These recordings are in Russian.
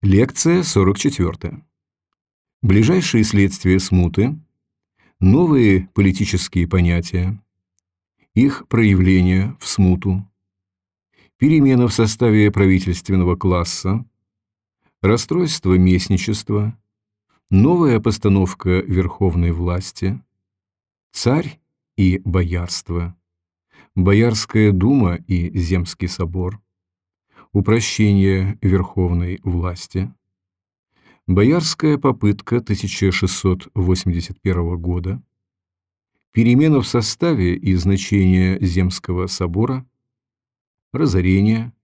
Лекция 44. Ближайшие следствия смуты, новые политические понятия, их проявление в смуту, перемена в составе правительственного класса, расстройство местничества, новая постановка верховной власти, царь и боярство, Боярская дума и Земский собор, упрощение верховной власти, Боярская попытка 1681 года, перемена в составе и значении Земского собора, разорение,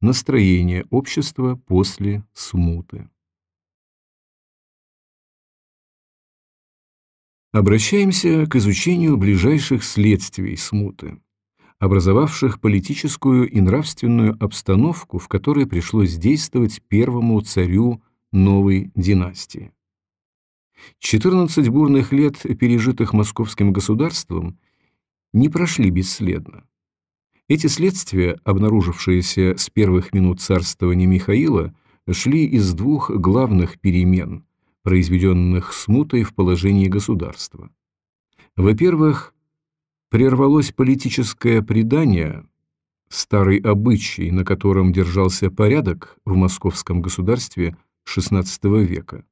настроение общества после смуты. Обращаемся к изучению ближайших следствий смуты образовавших политическую и нравственную обстановку, в которой пришлось действовать первому царю новой династии. 14 бурных лет, пережитых московским государством, не прошли бесследно. Эти следствия, обнаружившиеся с первых минут царствования Михаила, шли из двух главных перемен, произведенных смутой в положении государства. Во-первых, прервалось политическое предание, старый обычай, на котором держался порядок в московском государстве XVI века.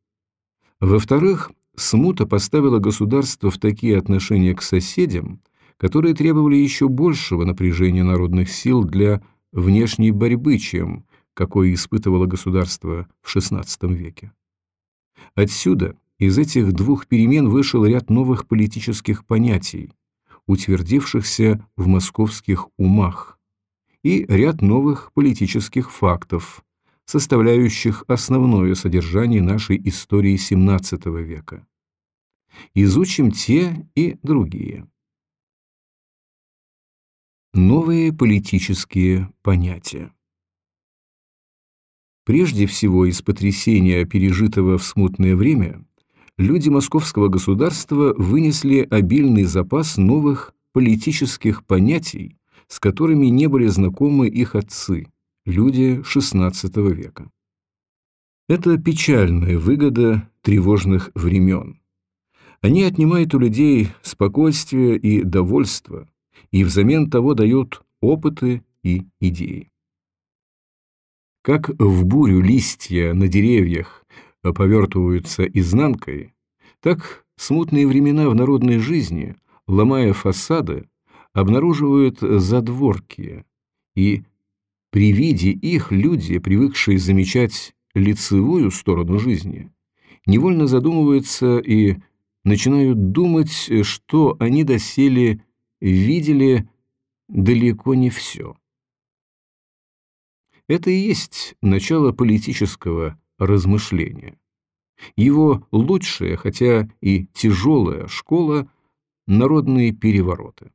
Во-вторых, смута поставила государство в такие отношения к соседям, которые требовали еще большего напряжения народных сил для внешней борьбы, чем какое испытывало государство в XVI веке. Отсюда, из этих двух перемен вышел ряд новых политических понятий, утвердившихся в московских умах, и ряд новых политических фактов, составляющих основное содержание нашей истории XVII века. Изучим те и другие. Новые политические понятия Прежде всего, из потрясения, пережитого в смутное время, люди московского государства вынесли обильный запас новых политических понятий, с которыми не были знакомы их отцы, люди XVI века. Это печальная выгода тревожных времен. Они отнимают у людей спокойствие и довольство, и взамен того дают опыты и идеи. Как в бурю листья на деревьях повертываются изнанкой, так смутные времена в народной жизни, ломая фасады, обнаруживают задворки, и при виде их люди, привыкшие замечать лицевую сторону жизни, невольно задумываются и начинают думать, что они доселе видели далеко не все. Это и есть начало политического размышления. Его лучшая, хотя и тяжелая школа – народные перевороты.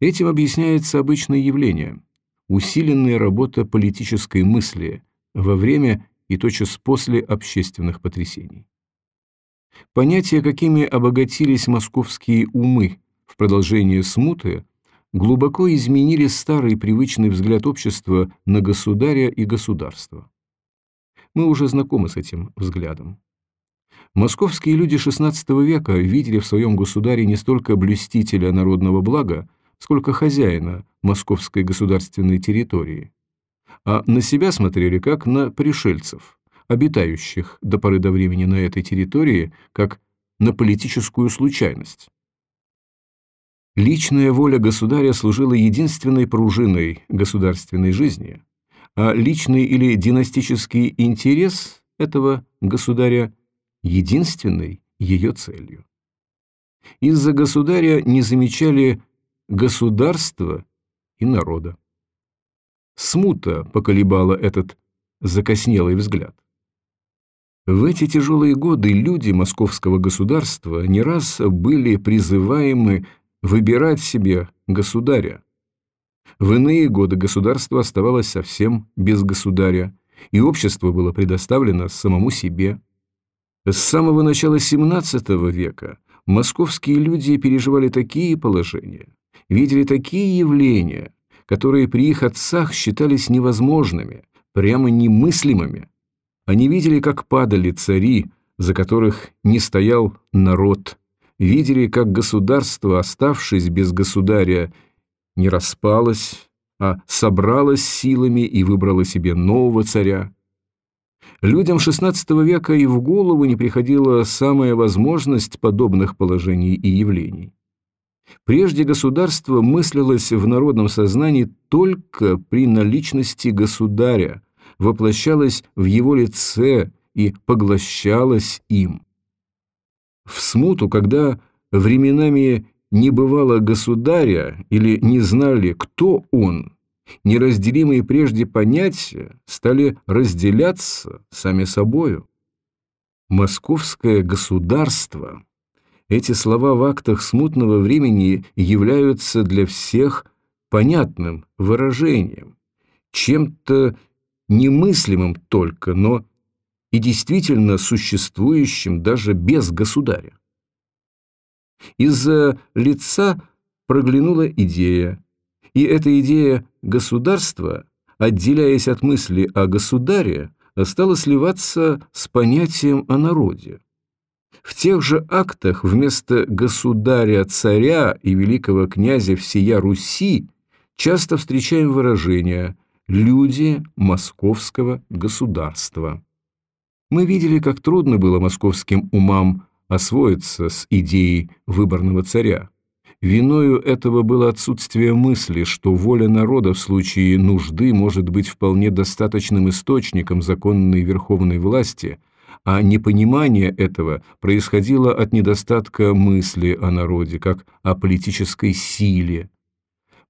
Этим объясняется обычное явление – усиленная работа политической мысли во время и тотчас после общественных потрясений. Понятия, какими обогатились московские умы в продолжении смуты, глубоко изменили старый привычный взгляд общества на государя и государство. Мы уже знакомы с этим взглядом. Московские люди XVI века видели в своем государе не столько блюстителя народного блага, сколько хозяина московской государственной территории, а на себя смотрели как на пришельцев, обитающих до поры до времени на этой территории, как на политическую случайность. Личная воля государя служила единственной пружиной государственной жизни, а личный или династический интерес этого государя – единственной ее целью. Из-за государя не замечали государства и народа. Смута поколебала этот закоснелый взгляд. В эти тяжелые годы люди московского государства не раз были призываемы выбирать себе государя, в иные годы государство оставалось совсем без государя, и общество было предоставлено самому себе. С самого начала XVII века московские люди переживали такие положения, видели такие явления, которые при их отцах считались невозможными, прямо немыслимыми, Они видели, как падали цари, за которых не стоял народ, видели, как государство, оставшись без государя, не распалось, а собралось силами и выбрало себе нового царя. Людям XVI века и в голову не приходила самая возможность подобных положений и явлений. Прежде государство мыслилось в народном сознании только при наличности государя, воплощалось в его лице и поглощалось им. В смуту, когда временами не бывало государя или не знали, кто он, неразделимые прежде понятия стали разделяться сами собою. Московское государство эти слова в актах смутного времени являются для всех понятным выражением, чем-то немыслимым только, но и действительно существующим даже без государя. Из-за лица проглянула идея, и эта идея государства, отделяясь от мысли о государе, стала сливаться с понятием о народе. В тех же актах вместо государя-царя и великого князя всея Руси часто встречаем выражение «люди московского государства». Мы видели, как трудно было московским умам освоиться с идеей выборного царя. Виною этого было отсутствие мысли, что воля народа в случае нужды может быть вполне достаточным источником законной верховной власти, а непонимание этого происходило от недостатка мысли о народе, как о политической силе.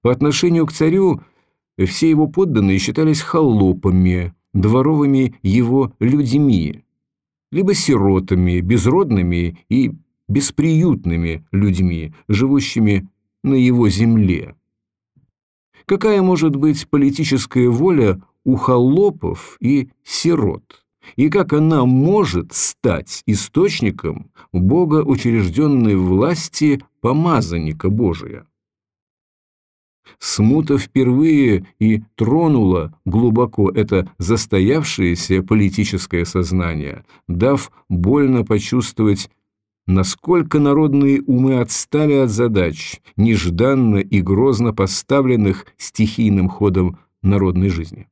По отношению к царю все его подданные считались холопами, дворовыми его людьми, либо сиротами, безродными и бесприютными людьми, живущими на его земле. Какая может быть политическая воля у холопов и сирот? И как она может стать источником богоучрежденной власти помазанника Божия? Смута впервые и тронула глубоко это застоявшееся политическое сознание, дав больно почувствовать, насколько народные умы отстали от задач, нежданно и грозно поставленных стихийным ходом народной жизни.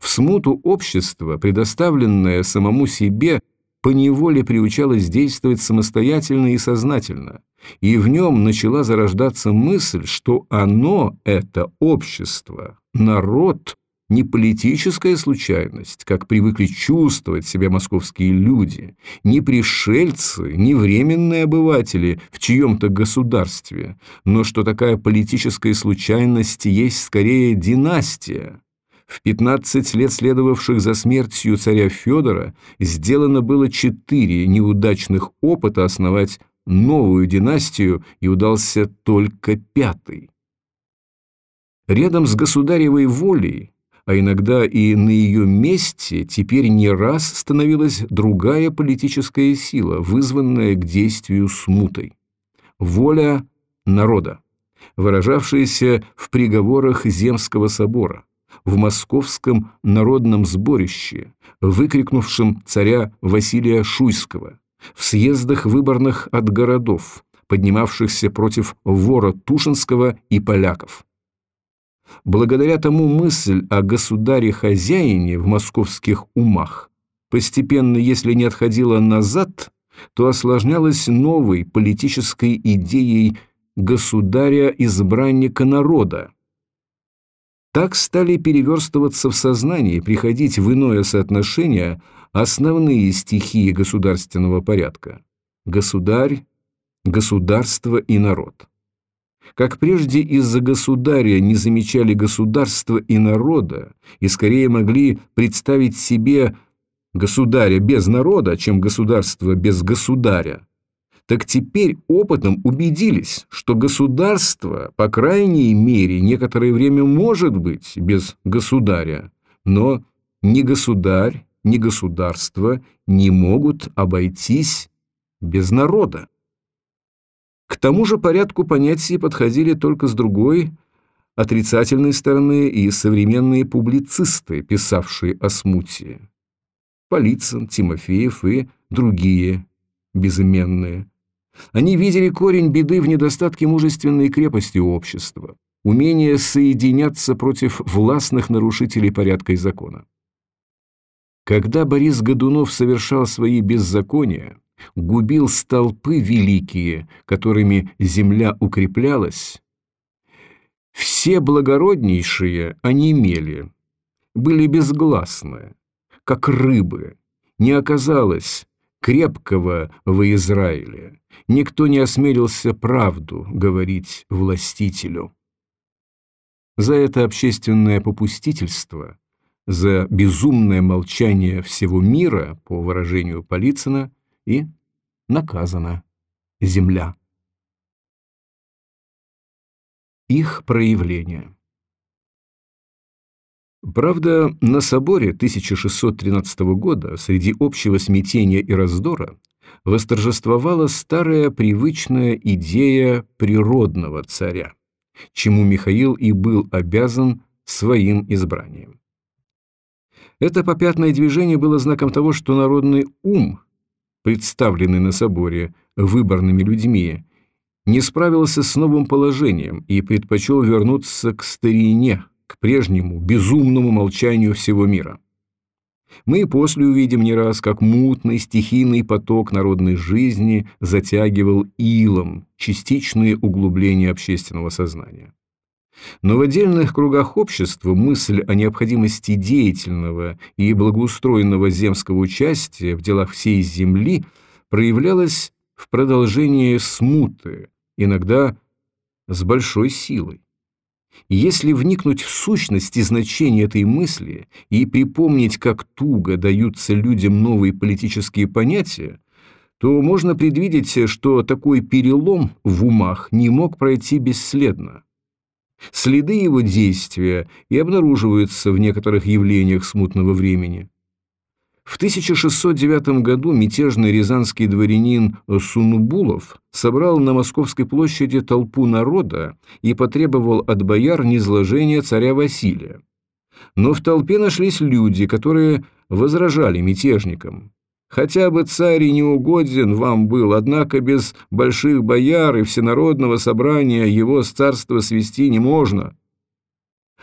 В смуту общество, предоставленное самому себе, поневоле приучалось действовать самостоятельно и сознательно, и в нем начала зарождаться мысль, что оно, это общество, народ, не политическая случайность, как привыкли чувствовать себя московские люди, не пришельцы, не временные обыватели в чьем-то государстве, но что такая политическая случайность есть скорее династия. В 15 лет, следовавших за смертью царя Федора, сделано было четыре неудачных опыта основать новую династию и удался только пятый. Рядом с государевой волей, а иногда и на ее месте, теперь не раз становилась другая политическая сила, вызванная к действию смутой. Воля народа, выражавшаяся в приговорах Земского собора, в московском народном сборище, выкрикнувшем царя Василия Шуйского – в съездах выборных от городов, поднимавшихся против вора Тушинского и поляков. Благодаря тому мысль о государе-хозяине в московских умах постепенно, если не отходила назад, то осложнялась новой политической идеей государя-избранника народа. Так стали переверстываться в сознании, приходить в иное соотношение – основные стихии государственного порядка – государь, государство и народ. Как прежде из-за государя не замечали государства и народа, и скорее могли представить себе государя без народа, чем государство без государя, так теперь опытом убедились, что государство, по крайней мере, некоторое время может быть без государя, но не государь ни государство не могут обойтись без народа. К тому же порядку понятий подходили только с другой, отрицательной стороны и современные публицисты, писавшие о смуте. Полицын, Тимофеев и другие безыменные. Они видели корень беды в недостатке мужественной крепости общества, умения соединяться против властных нарушителей порядка и закона. Когда Борис Годунов совершал свои беззакония, губил столпы великие, которыми земля укреплялась, все благороднейшие онемели, были безгласны, как рыбы, не оказалось крепкого в Израиле, никто не осмелился правду говорить властителю. За это общественное попустительство, за безумное молчание всего мира, по выражению Полицына, и наказана земля. Их проявление Правда, на соборе 1613 года среди общего смятения и раздора восторжествовала старая привычная идея природного царя, чему Михаил и был обязан своим избранием. Это попятное движение было знаком того, что народный ум, представленный на соборе выборными людьми, не справился с новым положением и предпочел вернуться к старине, к прежнему безумному молчанию всего мира. Мы и после увидим не раз, как мутный стихийный поток народной жизни затягивал илом частичные углубления общественного сознания. Но в отдельных кругах общества мысль о необходимости деятельного и благоустроенного земского участия в делах всей земли проявлялась в продолжении смуты, иногда с большой силой. Если вникнуть в сущность и значение этой мысли и припомнить, как туго даются людям новые политические понятия, то можно предвидеть, что такой перелом в умах не мог пройти бесследно. Следы его действия и обнаруживаются в некоторых явлениях смутного времени. В 1609 году мятежный рязанский дворянин Сунубулов собрал на Московской площади толпу народа и потребовал от бояр низложения царя Василия. Но в толпе нашлись люди, которые возражали мятежникам. Хотя бы царь и не угоден вам был, однако без больших бояр и всенародного собрания его с царства свести не можно.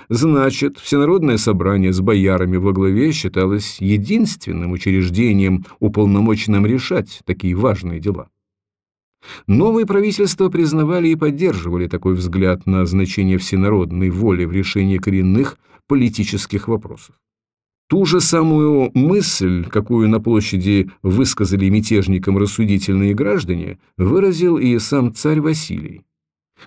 Значит, Всенародное собрание с боярами во главе считалось единственным учреждением, уполномоченным решать такие важные дела. Новые правительства признавали и поддерживали такой взгляд на значение всенародной воли в решении коренных политических вопросов. Ту же самую мысль, какую на площади высказали мятежникам рассудительные граждане, выразил и сам царь Василий.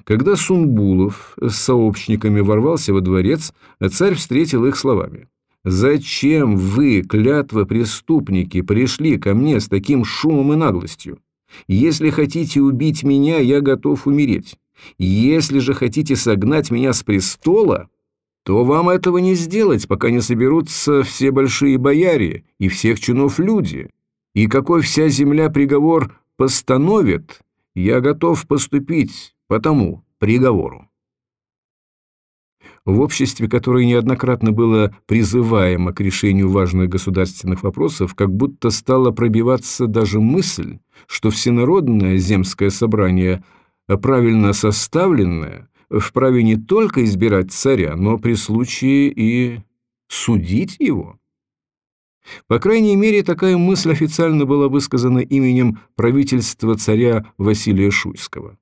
Когда Сунбулов с сообщниками ворвался во дворец, царь встретил их словами. «Зачем вы, клятва преступники, пришли ко мне с таким шумом и наглостью? Если хотите убить меня, я готов умереть. Если же хотите согнать меня с престола, то вам этого не сделать, пока не соберутся все большие бояре и всех чинов люди. И какой вся земля приговор постановит, я готов поступить по тому приговору. В обществе, которое неоднократно было призываемо к решению важных государственных вопросов, как будто стала пробиваться даже мысль, что всенародное земское собрание, правильно составленное, вправе не только избирать царя, но при случае и судить его. По крайней мере, такая мысль официально была высказана именем правительства царя Василия Шуйского.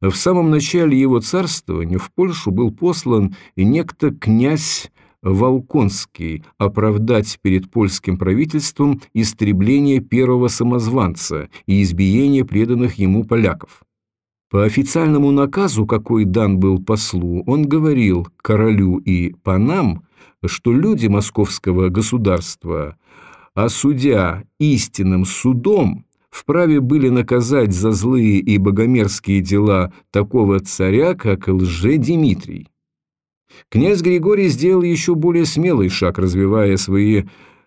В самом начале его царствования в Польшу был послан некто князь Волконский оправдать перед польским правительством истребление первого самозванца и избиение преданных ему поляков. По официальному наказу, какой дан был послу, он говорил королю и панам, что люди московского государства, осудя истинным судом, вправе были наказать за злые и богомерзкие дела такого царя, как лже-Димитрий. Князь Григорий сделал еще более смелый шаг, развивая свои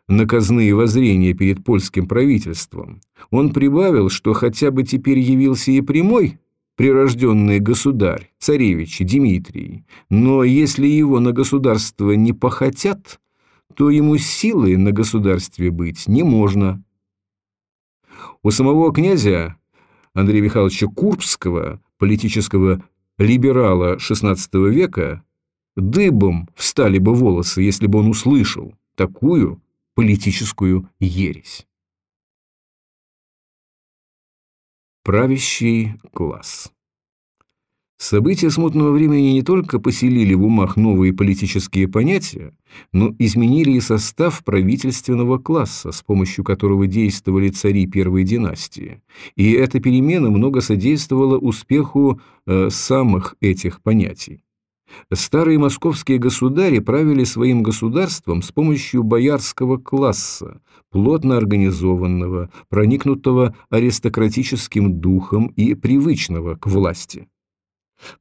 наказные воззрения перед польским правительством. Он прибавил, что хотя бы теперь явился и прямой, прирожденный государь, царевич Дмитрий, но если его на государство не похотят, что ему силы на государстве быть не можно. У самого князя Андрея Михайловича Курбского, политического либерала XVI века, дыбом встали бы волосы, если бы он услышал такую политическую ересь. Правящий класс События смутного времени не только поселили в умах новые политические понятия, но изменили и состав правительственного класса, с помощью которого действовали цари первой династии. И эта перемена много содействовала успеху э, самых этих понятий. Старые московские государи правили своим государством с помощью боярского класса, плотно организованного, проникнутого аристократическим духом и привычного к власти.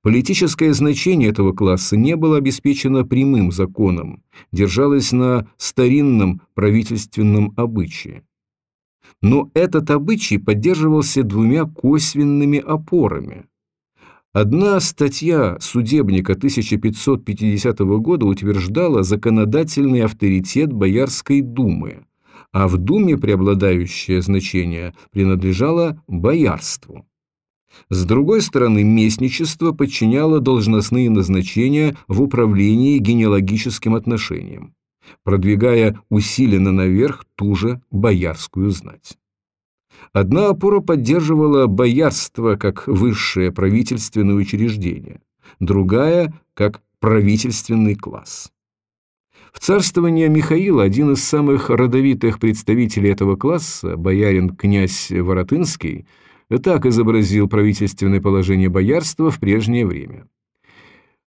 Политическое значение этого класса не было обеспечено прямым законом, держалось на старинном правительственном обычае. Но этот обычай поддерживался двумя косвенными опорами. Одна статья судебника 1550 года утверждала законодательный авторитет Боярской думы, а в думе преобладающее значение принадлежало боярству. С другой стороны, местничество подчиняло должностные назначения в управлении генеалогическим отношением, продвигая усиленно наверх ту же боярскую знать. Одна опора поддерживала боярство как высшее правительственное учреждение, другая – как правительственный класс. В царствование Михаила один из самых родовитых представителей этого класса, боярин князь Воротынский – так изобразил правительственное положение боярства в прежнее время.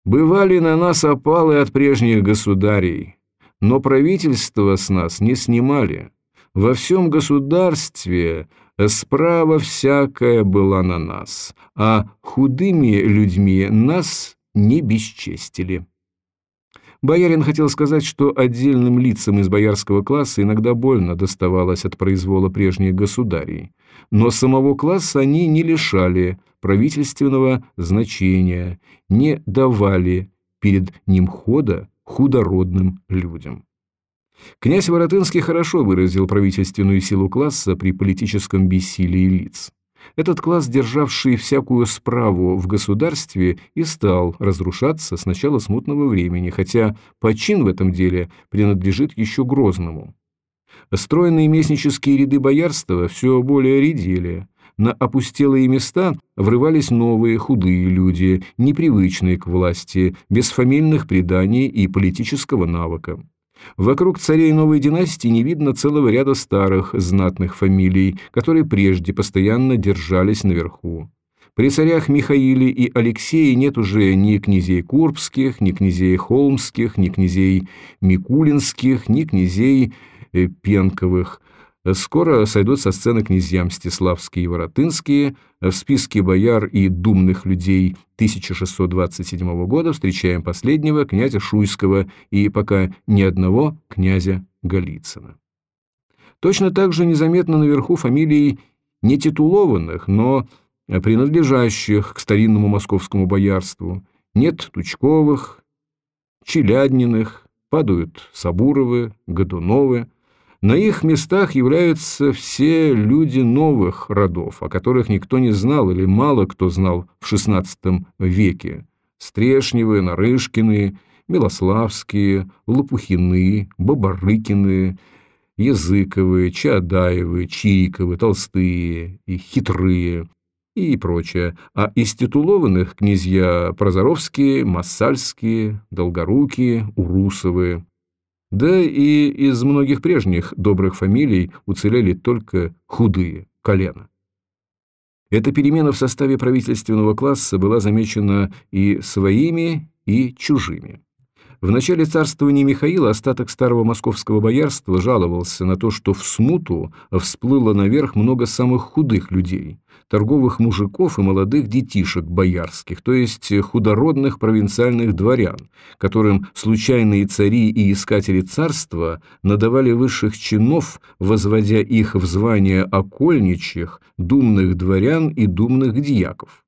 «Бывали на нас опалы от прежних государей, но правительство с нас не снимали. Во всем государстве справа всякая была на нас, а худыми людьми нас не бесчестили». Боярин хотел сказать, что отдельным лицам из боярского класса иногда больно доставалось от произвола прежних государей, но самого класса они не лишали правительственного значения, не давали перед ним хода худородным людям. Князь Воротынский хорошо выразил правительственную силу класса при политическом бессилии лиц. Этот класс, державший всякую справу в государстве, и стал разрушаться с начала смутного времени, хотя почин в этом деле принадлежит еще Грозному. Стройные местнические ряды боярства все более редели. На опустелые места врывались новые худые люди, непривычные к власти, без фамильных преданий и политического навыка. Вокруг царей новой династии не видно целого ряда старых знатных фамилий, которые прежде постоянно держались наверху. При царях Михаиле и Алексее нет уже ни князей Курбских, ни князей Холмских, ни князей Микулинских, ни князей э, Пенковых. Скоро сойдут со сцены князья Мстиславские и Воротынские. В списке бояр и думных людей 1627 года встречаем последнего, князя Шуйского, и пока ни одного князя Голицына. Точно так же незаметно наверху фамилии нетитулованных, но принадлежащих к старинному московскому боярству. Нет Тучковых, Челядниных, падают Сабуровы, Годуновы – на их местах являются все люди новых родов, о которых никто не знал или мало кто знал в XVI веке. Стрешневы, Нарышкины, Милославские, Лопухины, Бабарыкины, Языковы, Чаадаевы, Чириковы, Толстые и Хитрые и прочее, а из титулованных князья Прозоровские, Массальские, Долгорукие, Урусовы, да и из многих прежних добрых фамилий уцелели только худые колена. Эта перемена в составе правительственного класса была замечена и своими, и чужими. В начале царствования Михаила остаток старого московского боярства жаловался на то, что в смуту всплыло наверх много самых худых людей, торговых мужиков и молодых детишек боярских, то есть худородных провинциальных дворян, которым случайные цари и искатели царства надавали высших чинов, возводя их в звание окольничьих, думных дворян и думных дьяков.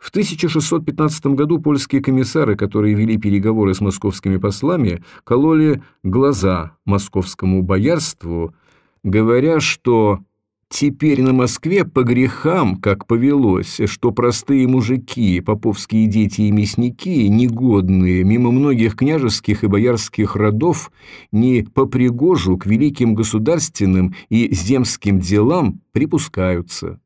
В 1615 году польские комиссары, которые вели переговоры с московскими послами, кололи глаза московскому боярству, говоря, что Теперь на Москве по грехам, как повелось, что простые мужики, поповские дети и мясники, негодные, мимо многих княжеских и боярских родов, не по пригожу к великим государственным и земским делам припускаются.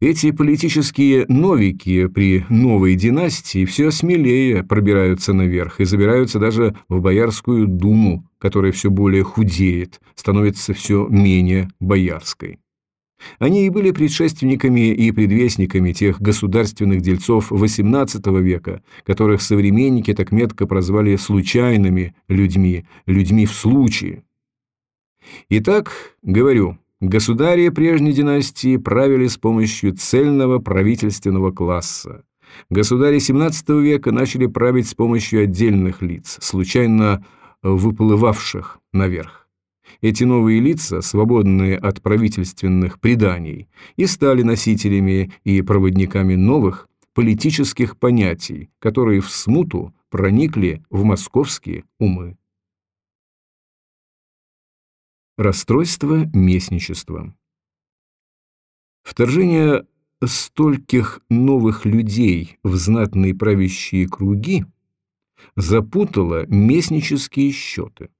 Эти политические новики при новой династии все смелее пробираются наверх и забираются даже в Боярскую думу, которая все более худеет, становится все менее боярской. Они и были предшественниками и предвестниками тех государственных дельцов XVIII века, которых современники так метко прозвали «случайными людьми», «людьми в случае». Итак, говорю, Государи прежней династии правили с помощью цельного правительственного класса. Государи XVII века начали править с помощью отдельных лиц, случайно выплывавших наверх. Эти новые лица, свободные от правительственных преданий, и стали носителями и проводниками новых политических понятий, которые в смуту проникли в московские умы. Расстройство местничества. Вторжение стольких новых людей в знатные правящие круги запутало местнические счеты.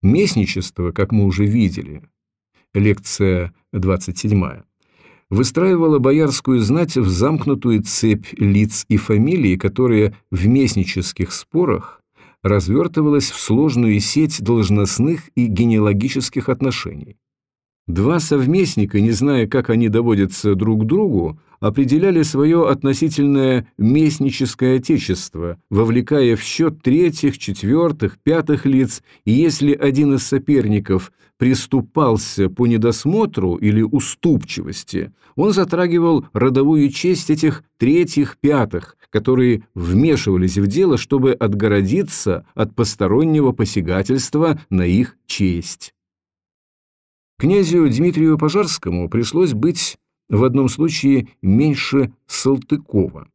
Местничество, как мы уже видели, лекция 27, выстраивало боярскую знать в замкнутую цепь лиц и фамилий, которые в местнических спорах развертывалась в сложную сеть должностных и генеалогических отношений. Два совместника, не зная, как они доводятся друг к другу, определяли свое относительное местническое отечество, вовлекая в счет третьих, четвертых, пятых лиц, и если один из соперников приступался по недосмотру или уступчивости, он затрагивал родовую честь этих третьих, пятых, которые вмешивались в дело, чтобы отгородиться от постороннего посягательства на их честь. Князю Дмитрию Пожарскому пришлось быть в одном случае меньше Салтыкова.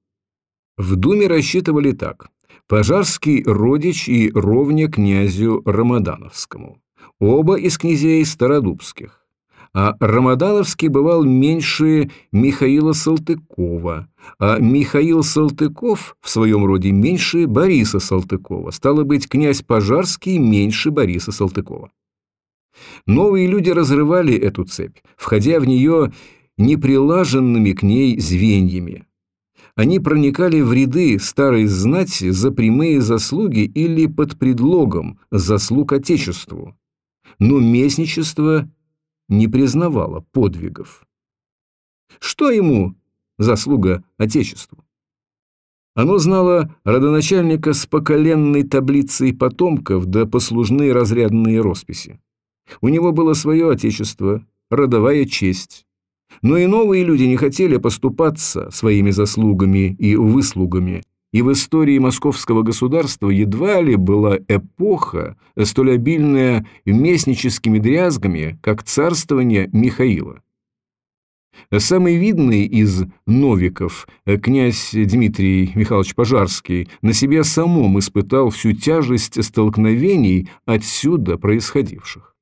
В Думе рассчитывали так. Пожарский родич и ровня князю Рамадановскому. Оба из князей Стародубских. А Рамадановский бывал меньше Михаила Салтыкова, а Михаил Салтыков в своем роде меньше Бориса Салтыкова. Стало быть, князь Пожарский меньше Бориса Салтыкова. Новые люди разрывали эту цепь, входя в нее неприлаженными к ней звеньями. Они проникали в ряды старой знати за прямые заслуги или под предлогом заслуг Отечеству. Но местничество не признавало подвигов. Что ему заслуга Отечеству? Оно знало родоначальника с поколенной таблицей потомков да послужные разрядные росписи. У него было свое отечество, родовая честь. Но и новые люди не хотели поступаться своими заслугами и выслугами, и в истории московского государства едва ли была эпоха, столь обильная местническими дрязгами, как царствование Михаила. Самый видный из новиков, князь Дмитрий Михайлович Пожарский, на себе самом испытал всю тяжесть столкновений отсюда происходивших.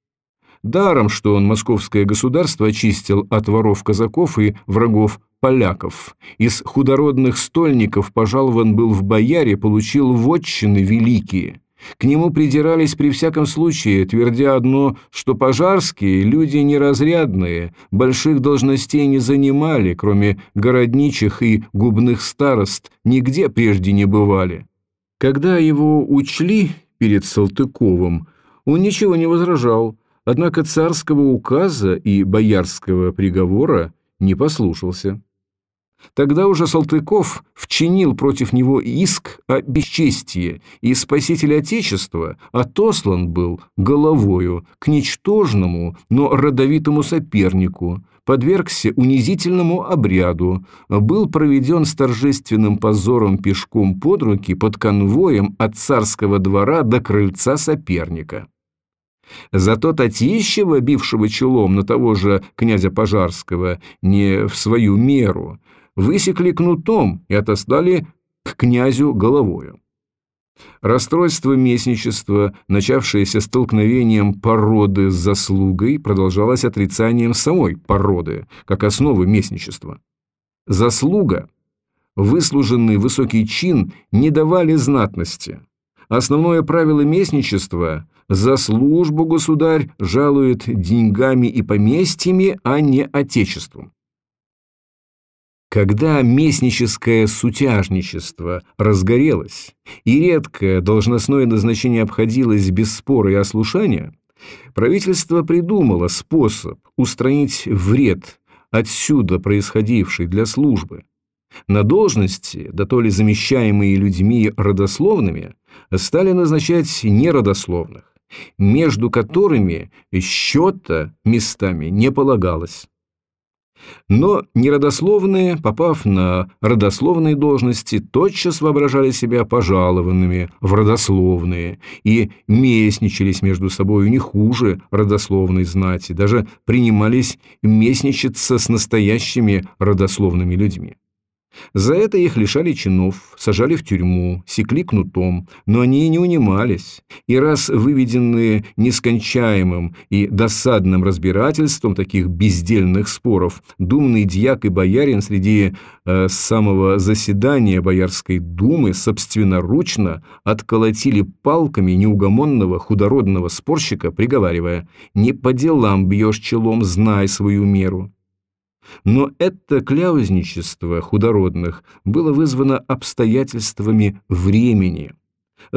Даром, что он московское государство очистил от воров-казаков и врагов поляков. Из худородных стольников пожалован был в бояре, получил вотчины великие. К нему придирались при всяком случае, твердя одно, что пожарские люди неразрядные, больших должностей не занимали, кроме городничих и губных старост, нигде прежде не бывали. Когда его учли перед Салтыковым, он ничего не возражал, Однако царского указа и боярского приговора не послушался. Тогда уже Салтыков вчинил против него иск о бесчестии, и спаситель Отечества отослан был головою к ничтожному, но родовитому сопернику, подвергся унизительному обряду, был проведен с торжественным позором пешком под руки под конвоем от царского двора до крыльца соперника. Зато Татищева, бившего челом на того же князя Пожарского, не в свою меру, высекли кнутом и отослали к князю головою. Расстройство местничества, начавшееся столкновением породы с заслугой, продолжалось отрицанием самой породы, как основы местничества. Заслуга, выслуженный высокий чин не давали знатности. Основное правило местничества – за службу государь жалует деньгами и поместьями, а не отечеством. Когда местническое сутяжничество разгорелось и редкое должностное назначение обходилось без спора и ослушания, правительство придумало способ устранить вред, отсюда происходивший для службы. На должности, да то ли замещаемые людьми родословными, стали назначать неродословных, между которыми счета местами не полагалось. Но неродословные, попав на родословные должности, тотчас воображали себя пожалованными в родословные и местничались между собой не хуже родословной знати, даже принимались местничаться с настоящими родословными людьми. За это их лишали чинов, сажали в тюрьму, секли кнутом, но они не унимались, и раз выведенные нескончаемым и досадным разбирательством таких бездельных споров, думный дьяк и боярин среди э, самого заседания Боярской думы собственноручно отколотили палками неугомонного худородного спорщика, приговаривая «Не по делам бьешь челом, знай свою меру». Но это кляузничество худородных было вызвано обстоятельствами времени.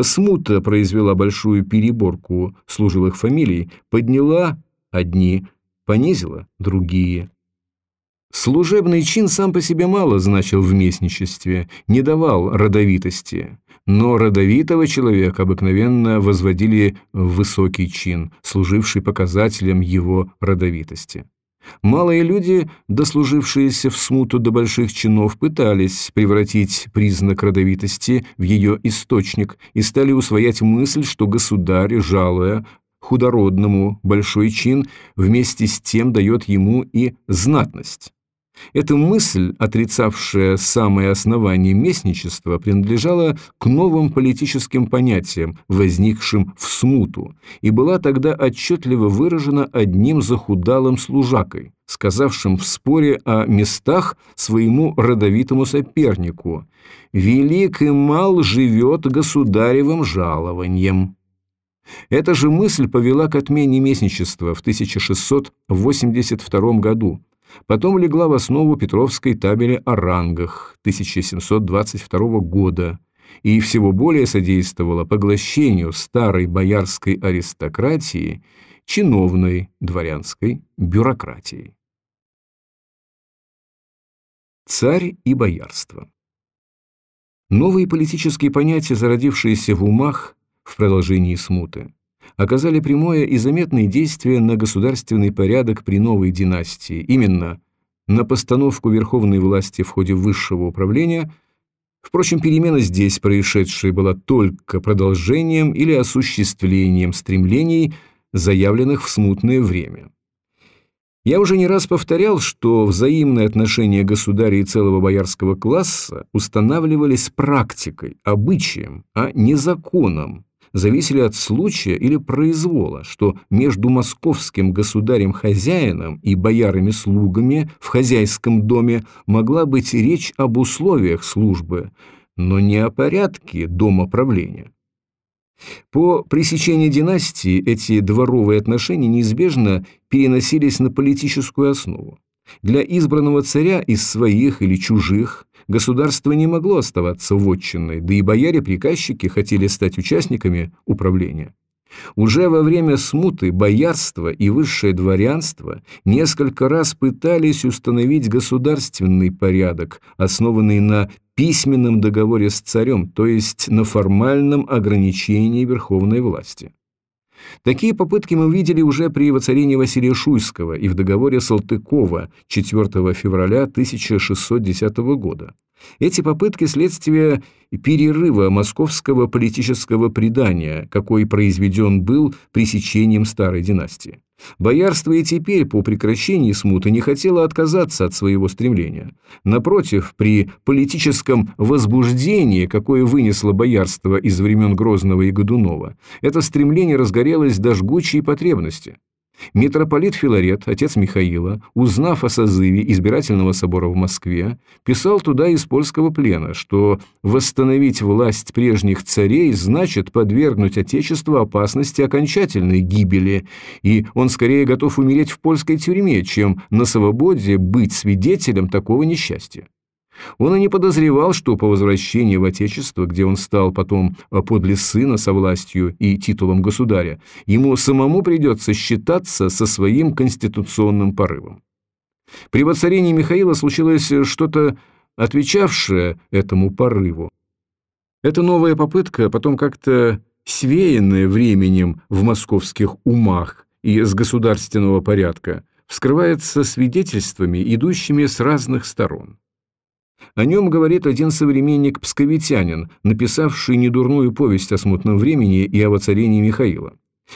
Смута произвела большую переборку служилых фамилий, подняла одни, понизила другие. Служебный чин сам по себе мало значил в местничестве, не давал родовитости, но родовитого человека обыкновенно возводили в высокий чин, служивший показателем его родовитости. Малые люди, дослужившиеся в смуту до больших чинов, пытались превратить признак родовитости в ее источник и стали усвоять мысль, что государь, жалуя худородному большой чин, вместе с тем дает ему и знатность. Эта мысль, отрицавшая самое основание местничества, принадлежала к новым политическим понятиям, возникшим в смуту, и была тогда отчетливо выражена одним захудалым служакой, сказавшим в споре о местах своему родовитому сопернику «Велик и мал живет государевым жалованием». Эта же мысль повела к отмене местничества в 1682 году, Потом легла в основу Петровской табели о рангах 1722 года и всего более содействовала поглощению старой боярской аристократии чиновной дворянской бюрократией. Царь и боярство Новые политические понятия, зародившиеся в умах в продолжении смуты, оказали прямое и заметное действие на государственный порядок при новой династии, именно на постановку верховной власти в ходе высшего управления. Впрочем, перемена здесь происшедшая была только продолжением или осуществлением стремлений, заявленных в смутное время. Я уже не раз повторял, что взаимные отношения государя и целого боярского класса устанавливались практикой, обычаем, а не законом, зависели от случая или произвола, что между московским государем-хозяином и боярами-слугами в хозяйском доме могла быть речь об условиях службы, но не о порядке дома правления. По пресечении династии эти дворовые отношения неизбежно переносились на политическую основу. Для избранного царя из своих или чужих государство не могло оставаться вотчиной, да и бояре-приказчики хотели стать участниками управления. Уже во время смуты боярство и высшее дворянство несколько раз пытались установить государственный порядок, основанный на письменном договоре с царем, то есть на формальном ограничении верховной власти. Такие попытки мы видели уже при воцарении Василия Шуйского и в договоре Салтыкова 4 февраля 1610 года. Эти попытки – следствие перерыва московского политического предания, какой произведен был пресечением старой династии. Боярство и теперь по прекращении смуты не хотело отказаться от своего стремления. Напротив, при политическом возбуждении, какое вынесло боярство из времен Грозного и Годунова, это стремление разгорелось до жгучей потребности. Митрополит Филарет, отец Михаила, узнав о созыве избирательного собора в Москве, писал туда из польского плена, что восстановить власть прежних царей значит подвергнуть Отечество опасности окончательной гибели, и он скорее готов умереть в польской тюрьме, чем на свободе быть свидетелем такого несчастья. Он и не подозревал, что по возвращении в Отечество, где он стал потом подле сына со властью и титулом государя, ему самому придется считаться со своим конституционным порывом. При воцарении Михаила случилось что-то, отвечавшее этому порыву. Эта новая попытка, потом как-то свеянная временем в московских умах и с государственного порядка, вскрывается свидетельствами, идущими с разных сторон. О нем говорит один современник-псковитянин, написавший недурную повесть о смутном времени и о воцарении Михаила.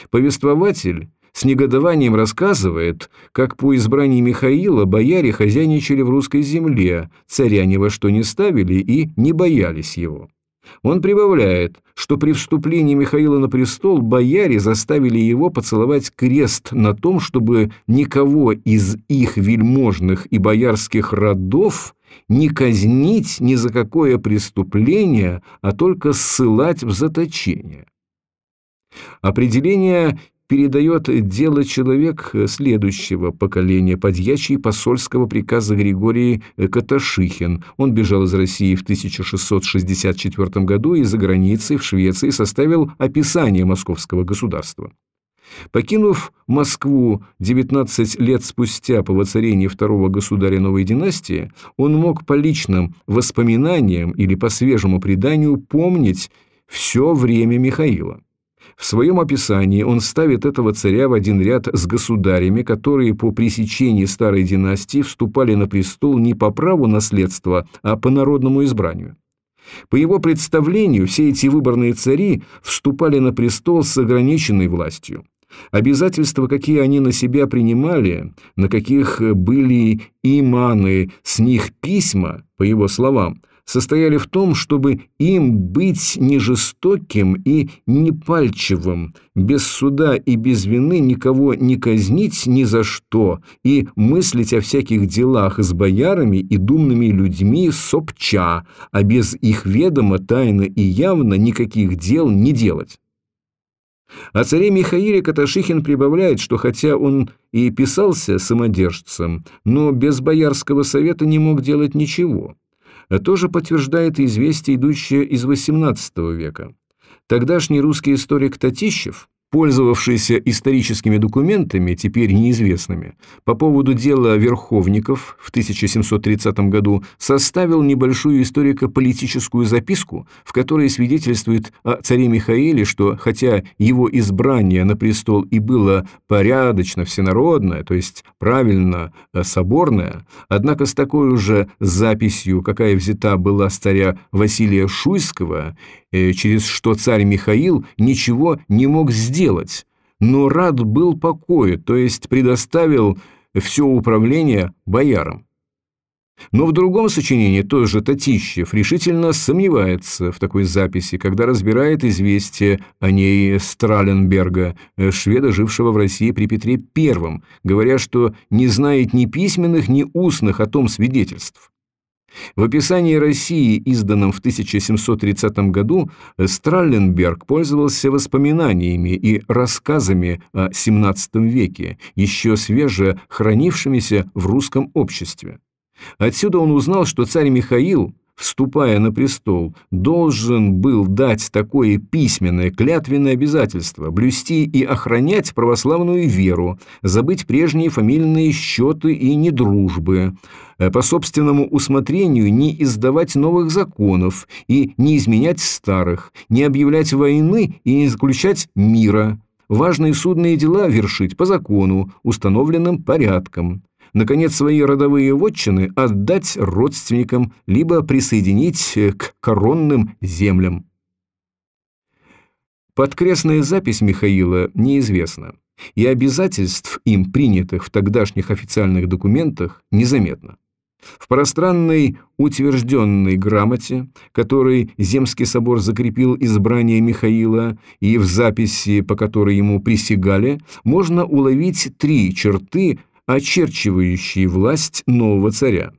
Повествователь с негодованием рассказывает, как по избрании Михаила бояре хозяйничали в русской земле, царя ни во что не ставили и не боялись его. Он прибавляет, что при вступлении Михаила на престол бояре заставили его поцеловать крест на том, чтобы никого из их вельможных и боярских родов не казнить ни за какое преступление, а только ссылать в заточение. Определение передает дело человек следующего поколения, подьячий посольского приказа Григорий Каташихин. Он бежал из России в 1664 году и за границей в Швеции составил описание московского государства. Покинув Москву 19 лет спустя по воцарении второго государя новой династии, он мог по личным воспоминаниям или по свежему преданию помнить все время Михаила. В своем описании он ставит этого царя в один ряд с государями, которые по пресечении старой династии вступали на престол не по праву наследства, а по народному избранию. По его представлению, все эти выборные цари вступали на престол с ограниченной властью. Обязательства, какие они на себя принимали, на каких были иманы с них письма, по его словам, состояли в том, чтобы им быть не жестоким и не пальчивым, без суда и без вины никого не казнить ни за что и мыслить о всяких делах с боярами и думными людьми сопча, а без их ведома тайно и явно никаких дел не делать. О царе Михаиле Каташихин прибавляет, что хотя он и писался самодержцем, но без боярского совета не мог делать ничего. А тоже подтверждает известие, идущее из XVIII века. Тогдашний русский историк Татищев пользовавшийся историческими документами, теперь неизвестными, по поводу дела Верховников в 1730 году составил небольшую историко-политическую записку, в которой свидетельствует о царе Михаиле, что хотя его избрание на престол и было порядочно всенародное, то есть правильно э, соборное, однако с такой же записью, какая взята была с царя Василия Шуйского, через что царь Михаил ничего не мог сделать, но рад был покою, то есть предоставил все управление боярам. Но в другом сочинении тот же Татищев решительно сомневается в такой записи, когда разбирает известие о ней Страленберга, э, шведа, жившего в России при Петре I, говоря, что не знает ни письменных, ни устных о том свидетельств. В описании России, изданном в 1730 году, Стралленберг пользовался воспоминаниями и рассказами о XVII веке, еще свеже хранившимися в русском обществе. Отсюда он узнал, что царь Михаил, вступая на престол, должен был дать такое письменное клятвенное обязательство блюсти и охранять православную веру, забыть прежние фамильные счеты и недружбы, э, по собственному усмотрению не издавать новых законов и не изменять старых, не объявлять войны и не заключать мира, важные судные дела вершить по закону, установленным порядком наконец, свои родовые вотчины отдать родственникам, либо присоединить к коронным землям. Подкрестная запись Михаила неизвестна. и обязательств им принятых в тогдашних официальных документах незаметно. В пространной утвержденной грамоте, которой Земский собор закрепил избрание Михаила, и в записи, по которой ему присягали, можно уловить три черты, очерчивающие власть нового царя.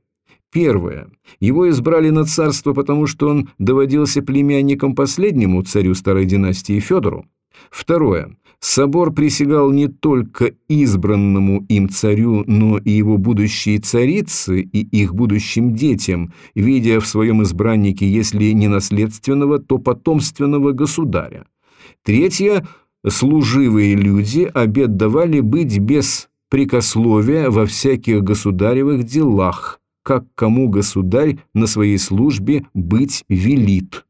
Первое. Его избрали на царство, потому что он доводился племянником последнему царю старой династии Федору. Второе. Собор присягал не только избранному им царю, но и его будущей царице и их будущим детям, видя в своем избраннике, если не наследственного, то потомственного государя. Третье. Служивые люди обет давали быть без прикословия во всяких государевых делах, как кому государь на своей службе быть велит.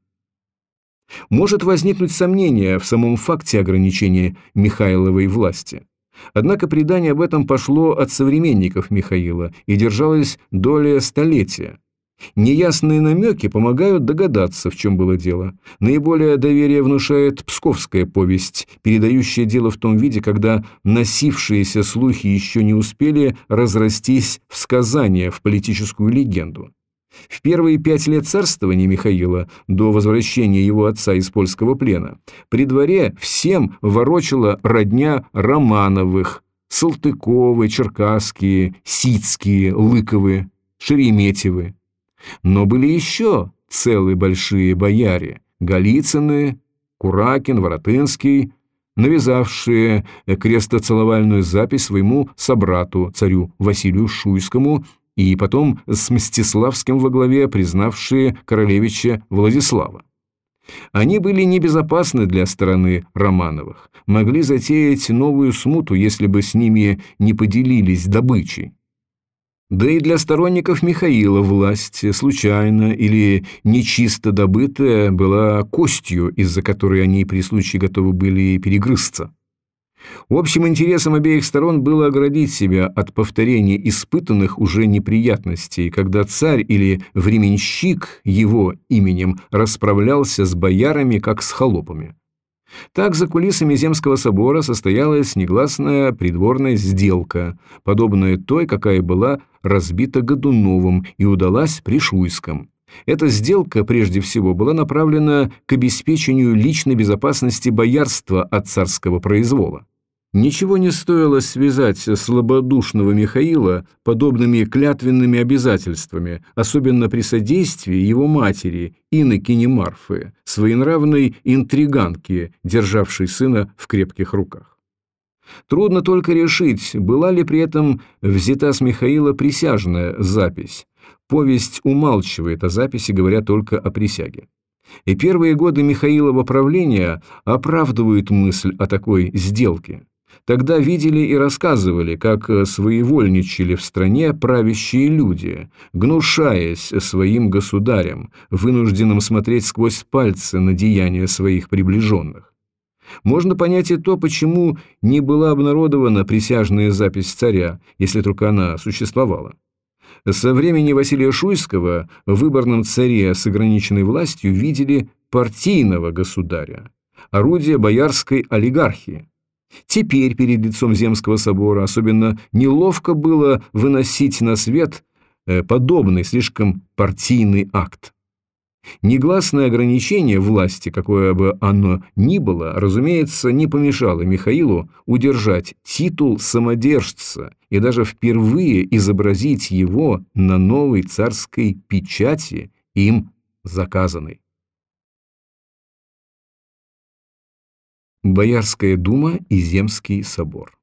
Может возникнуть сомнение в самом факте ограничения Михайловой власти. Однако предание об этом пошло от современников Михаила и держалось доля столетия. Неясные намеки помогают догадаться, в чем было дело. Наиболее доверие внушает псковская повесть, передающая дело в том виде, когда носившиеся слухи еще не успели разрастись в сказания, в политическую легенду. В первые пять лет царствования Михаила, до возвращения его отца из польского плена, при дворе всем ворочала родня Романовых, Салтыковы, Черкасские, Сицкие, Лыковы, Шереметьевы. Но были еще целые большие бояре – Голицыны, Куракин, Воротынский, навязавшие крестоцеловальную запись своему собрату, царю Василию Шуйскому, и потом с Мстиславским во главе признавшие королевича Владислава. Они были небезопасны для стороны Романовых, могли затеять новую смуту, если бы с ними не поделились добычей. Да и для сторонников Михаила власть, случайно или нечисто добытая, была костью, из-за которой они при случае готовы были перегрызться. Общим интересом обеих сторон было оградить себя от повторения испытанных уже неприятностей, когда царь или временщик его именем расправлялся с боярами, как с холопами. Так за кулисами Земского собора состоялась негласная придворная сделка, подобная той, какая была разбита Годуновым и удалась при Шуйском. Эта сделка, прежде всего, была направлена к обеспечению личной безопасности боярства от царского произвола. Ничего не стоило связать слабодушного Михаила подобными клятвенными обязательствами, особенно при содействии его матери, инокини Марфы, своенравной интриганки, державшей сына в крепких руках. Трудно только решить, была ли при этом взята с Михаила присяжная запись. Повесть умалчивает о записи, говоря только о присяге. И первые годы Михаилова правления оправдывают мысль о такой сделке. Тогда видели и рассказывали, как э, своевольничали в стране правящие люди, гнушаясь своим государем, вынужденным смотреть сквозь пальцы на деяния своих приближенных. Можно понять и то, почему не была обнародована присяжная запись царя, если только она существовала. Со времени Василия Шуйского в выборном царе с ограниченной властью видели партийного государя, орудие боярской олигархии. Теперь перед лицом Земского собора особенно неловко было выносить на свет э, подобный слишком партийный акт. Негласное ограничение власти, какое бы оно ни было, разумеется, не помешало Михаилу удержать титул самодержца и даже впервые изобразить его на новой царской печати, им заказанной. Боярская дума и Земский собор.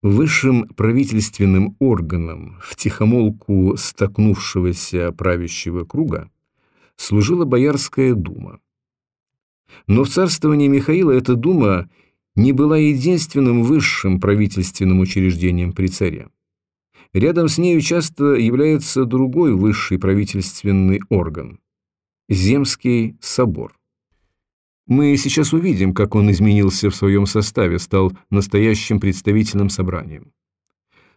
Высшим правительственным органом в тихомолку столкнувшегося правящего круга служила Боярская дума. Но в царствовании Михаила эта дума не была единственным высшим правительственным учреждением при царе. Рядом с нею часто является другой высший правительственный орган – Земский собор. Мы сейчас увидим, как он изменился в своем составе, стал настоящим представительным собранием.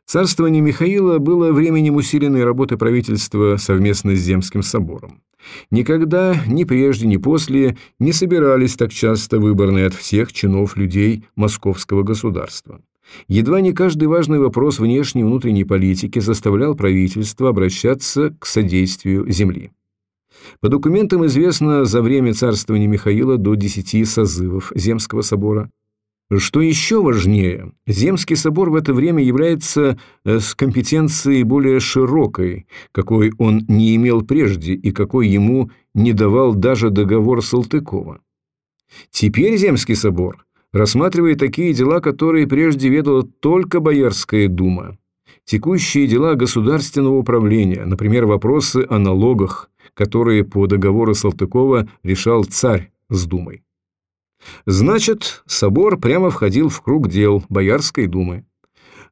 Царствование Михаила было временем усиленной работы правительства совместно с Земским собором. Никогда, ни прежде, ни после, не собирались так часто выборные от всех чинов людей московского государства. Едва не каждый важный вопрос внешней и внутренней политики заставлял правительство обращаться к содействию земли. По документам известно за время царствования Михаила до десяти созывов Земского собора. Что еще важнее, Земский собор в это время является э, с компетенцией более широкой, какой он не имел прежде и какой ему не давал даже договор Салтыкова. Теперь Земский собор рассматривает такие дела, которые прежде ведала только Боярская дума. Текущие дела государственного управления, например, вопросы о налогах, которые по договору Салтыкова решал царь с думой. Значит, собор прямо входил в круг дел Боярской думы.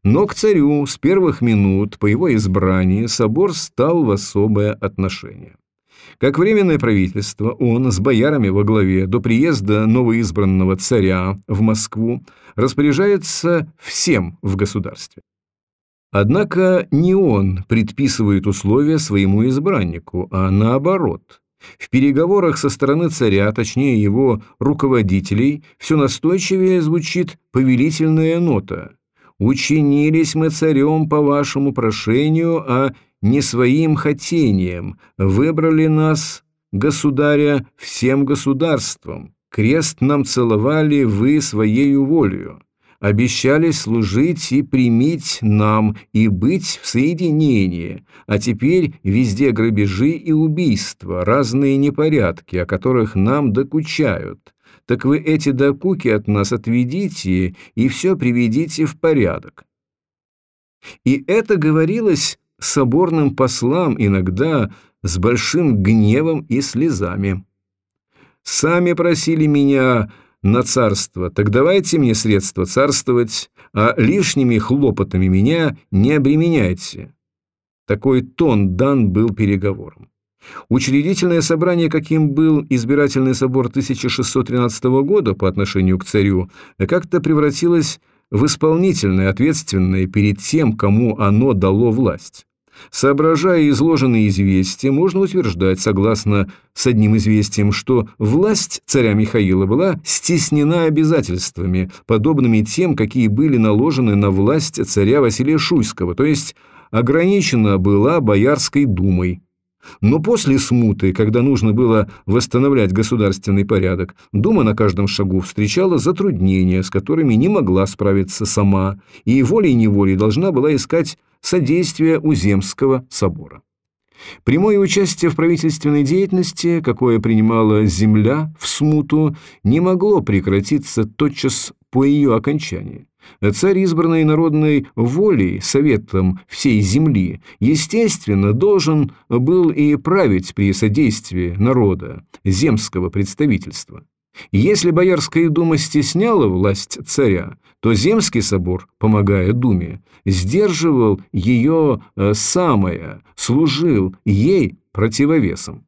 Но к царю с первых минут по его избрании собор стал в особое отношение. Как временное правительство, он с боярами во главе до приезда новоизбранного царя в Москву распоряжается всем в государстве. Однако не он предписывает условия своему избраннику, а наоборот. В переговорах со стороны царя, точнее его руководителей, все настойчивее звучит повелительная нота. «Учинились мы царем по вашему прошению, а не своим хотением, выбрали нас, государя, всем государством, крест нам целовали вы своею волею» обещали служить и примить нам и быть в соединении, а теперь везде грабежи и убийства, разные непорядки, о которых нам докучают. Так вы эти докуки от нас отведите и все приведите в порядок. И это говорилось соборным послам иногда с большим гневом и слезами. «Сами просили меня на царство, так давайте мне средства царствовать, а лишними хлопотами меня не обременяйте». Такой тон дан был переговором. Учредительное собрание, каким был избирательный собор 1613 года по отношению к царю, как-то превратилось в исполнительное, ответственное перед тем, кому оно дало власть. Соображая изложенные известия, можно утверждать, согласно с одним известием, что власть царя Михаила была стеснена обязательствами, подобными тем, какие были наложены на власть царя Василия Шуйского, то есть ограничена была Боярской думой. Но после смуты, когда нужно было восстановлять государственный порядок, Дума на каждом шагу встречала затруднения, с которыми не могла справиться сама, и волей-неволей должна была искать содействия у Земского собора. Прямое участие в правительственной деятельности, какое принимала земля в смуту, не могло прекратиться тотчас по ее окончании. Царь, избранный народной волей, советом всей земли, естественно, должен был и править при содействии народа, земского представительства. Если Боярская дума стесняла власть царя, то Земский собор, помогая думе, сдерживал ее э, самое, служил ей противовесом.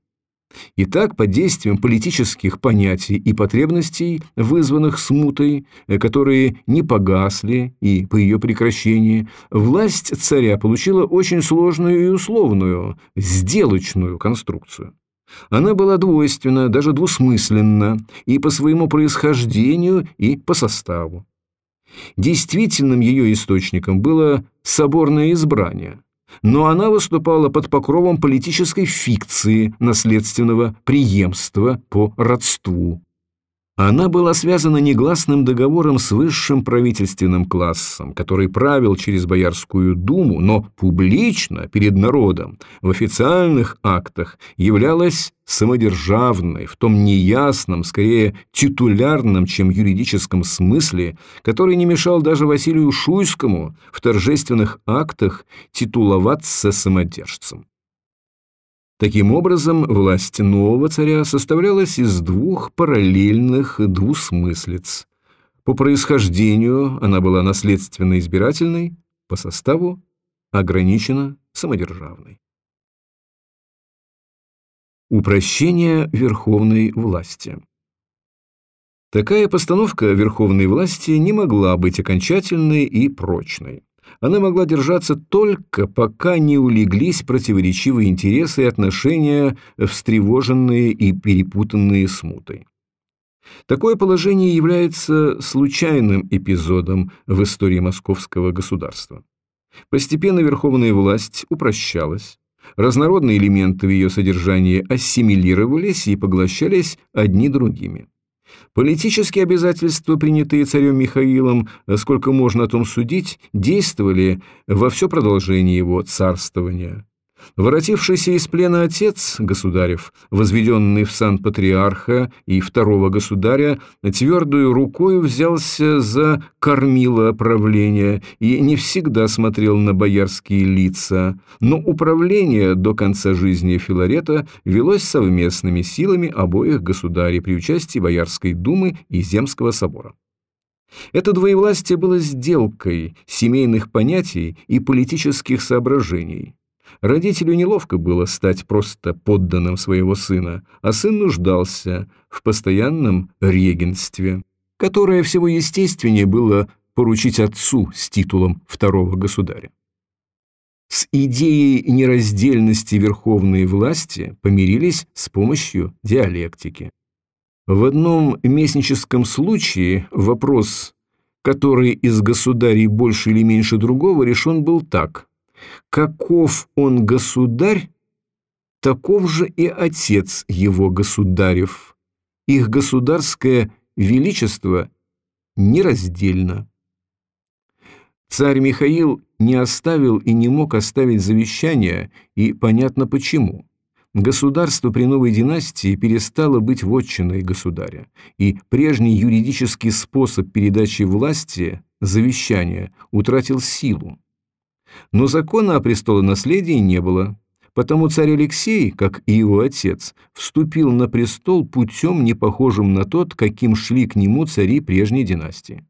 Итак, под действием политических понятий и потребностей, вызванных смутой, э, которые не погасли и по ее прекращении, власть царя получила очень сложную и условную, сделочную конструкцию. Она была двойственна, даже двусмысленна и по своему происхождению, и по составу. Действительным ее источником было соборное избрание, но она выступала под покровом политической фикции наследственного преемства по родству. Она была связана негласным договором с высшим правительственным классом, который правил через Боярскую думу, но публично, перед народом, в официальных актах являлась самодержавной, в том неясном, скорее титулярном, чем юридическом смысле, который не мешал даже Василию Шуйскому в торжественных актах титуловаться самодержцем. Таким образом, власть нового царя составлялась из двух параллельных двусмыслиц. По происхождению она была наследственно-избирательной, по составу ограничена самодержавной. Упрощение верховной власти Такая постановка верховной власти не могла быть окончательной и прочной. Она могла держаться только, пока не улеглись противоречивые интересы и отношения, встревоженные и перепутанные смутой. Такое положение является случайным эпизодом в истории московского государства. Постепенно верховная власть упрощалась, разнородные элементы в ее содержании ассимилировались и поглощались одни другими. Политические обязательства, принятые царем Михаилом, сколько можно о том судить, действовали во все продолжение его царствования. Воротившийся из плена отец государев, возведенный в сан патриарха и второго государя, твердую рукою взялся за кормило правления и не всегда смотрел на боярские лица, но управление до конца жизни Филарета велось совместными силами обоих государей при участии Боярской думы и Земского собора. Это двоевластие было сделкой семейных понятий и политических соображений. Родителю неловко было стать просто подданным своего сына, а сын нуждался в постоянном регенстве, которое всего естественнее было поручить отцу с титулом второго государя. С идеей нераздельности верховной власти помирились с помощью диалектики. В одном местническом случае вопрос, который из государей больше или меньше другого, решен был так – Каков он государь, таков же и отец его государев. Их государское величество нераздельно. Царь Михаил не оставил и не мог оставить завещания, и понятно почему. Государство при новой династии перестало быть вотчиной государя, и прежний юридический способ передачи власти, завещания, утратил силу. Но закона о престолонаследии не было, потому царь Алексей, как и его отец, вступил на престол путем, не похожим на тот, каким шли к нему цари прежней династии.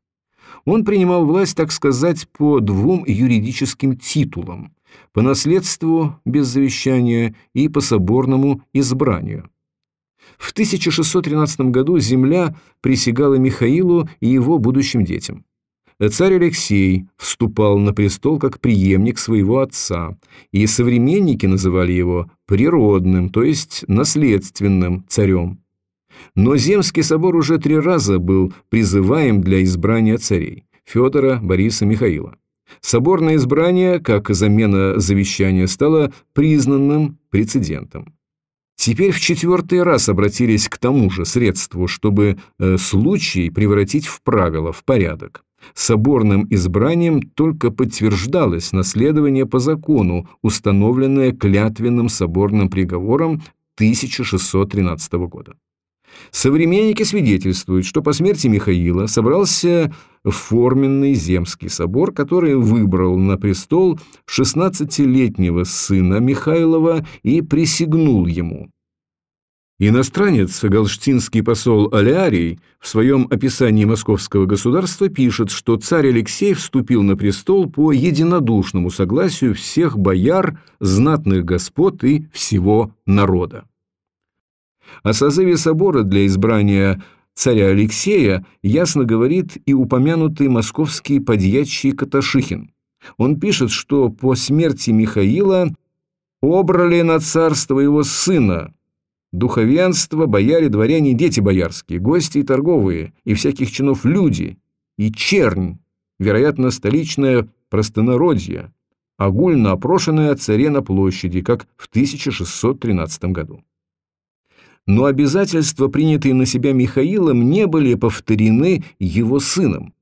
Он принимал власть, так сказать, по двум юридическим титулам – по наследству без завещания и по соборному избранию. В 1613 году земля присягала Михаилу и его будущим детям. Царь Алексей вступал на престол как преемник своего отца, и современники называли его природным, то есть наследственным царем. Но Земский собор уже три раза был призываем для избрания царей – Федора, Бориса, Михаила. Соборное избрание, как замена завещания, стало признанным прецедентом. Теперь в четвертый раз обратились к тому же средству, чтобы э, случай превратить в правило, в порядок соборным избранием только подтверждалось наследование по закону, установленное клятвенным соборным приговором 1613 года. Современники свидетельствуют, что по смерти Михаила собрался форменный земский собор, который выбрал на престол 16-летнего сына Михайлова и присягнул ему. Иностранец, галштинский посол Алярий, в своем описании московского государства пишет, что царь Алексей вступил на престол по единодушному согласию всех бояр, знатных господ и всего народа. О созыве собора для избрания царя Алексея ясно говорит и упомянутый московский подьячий Каташихин. Он пишет, что по смерти Михаила обрали на царство его сына, духовенство, бояре, дворяне, дети боярские, гости и торговые, и всяких чинов люди, и чернь, вероятно, столичное простонародье, огульно опрошенное о царе на площади, как в 1613 году. Но обязательства, принятые на себя Михаилом, не были повторены его сыном.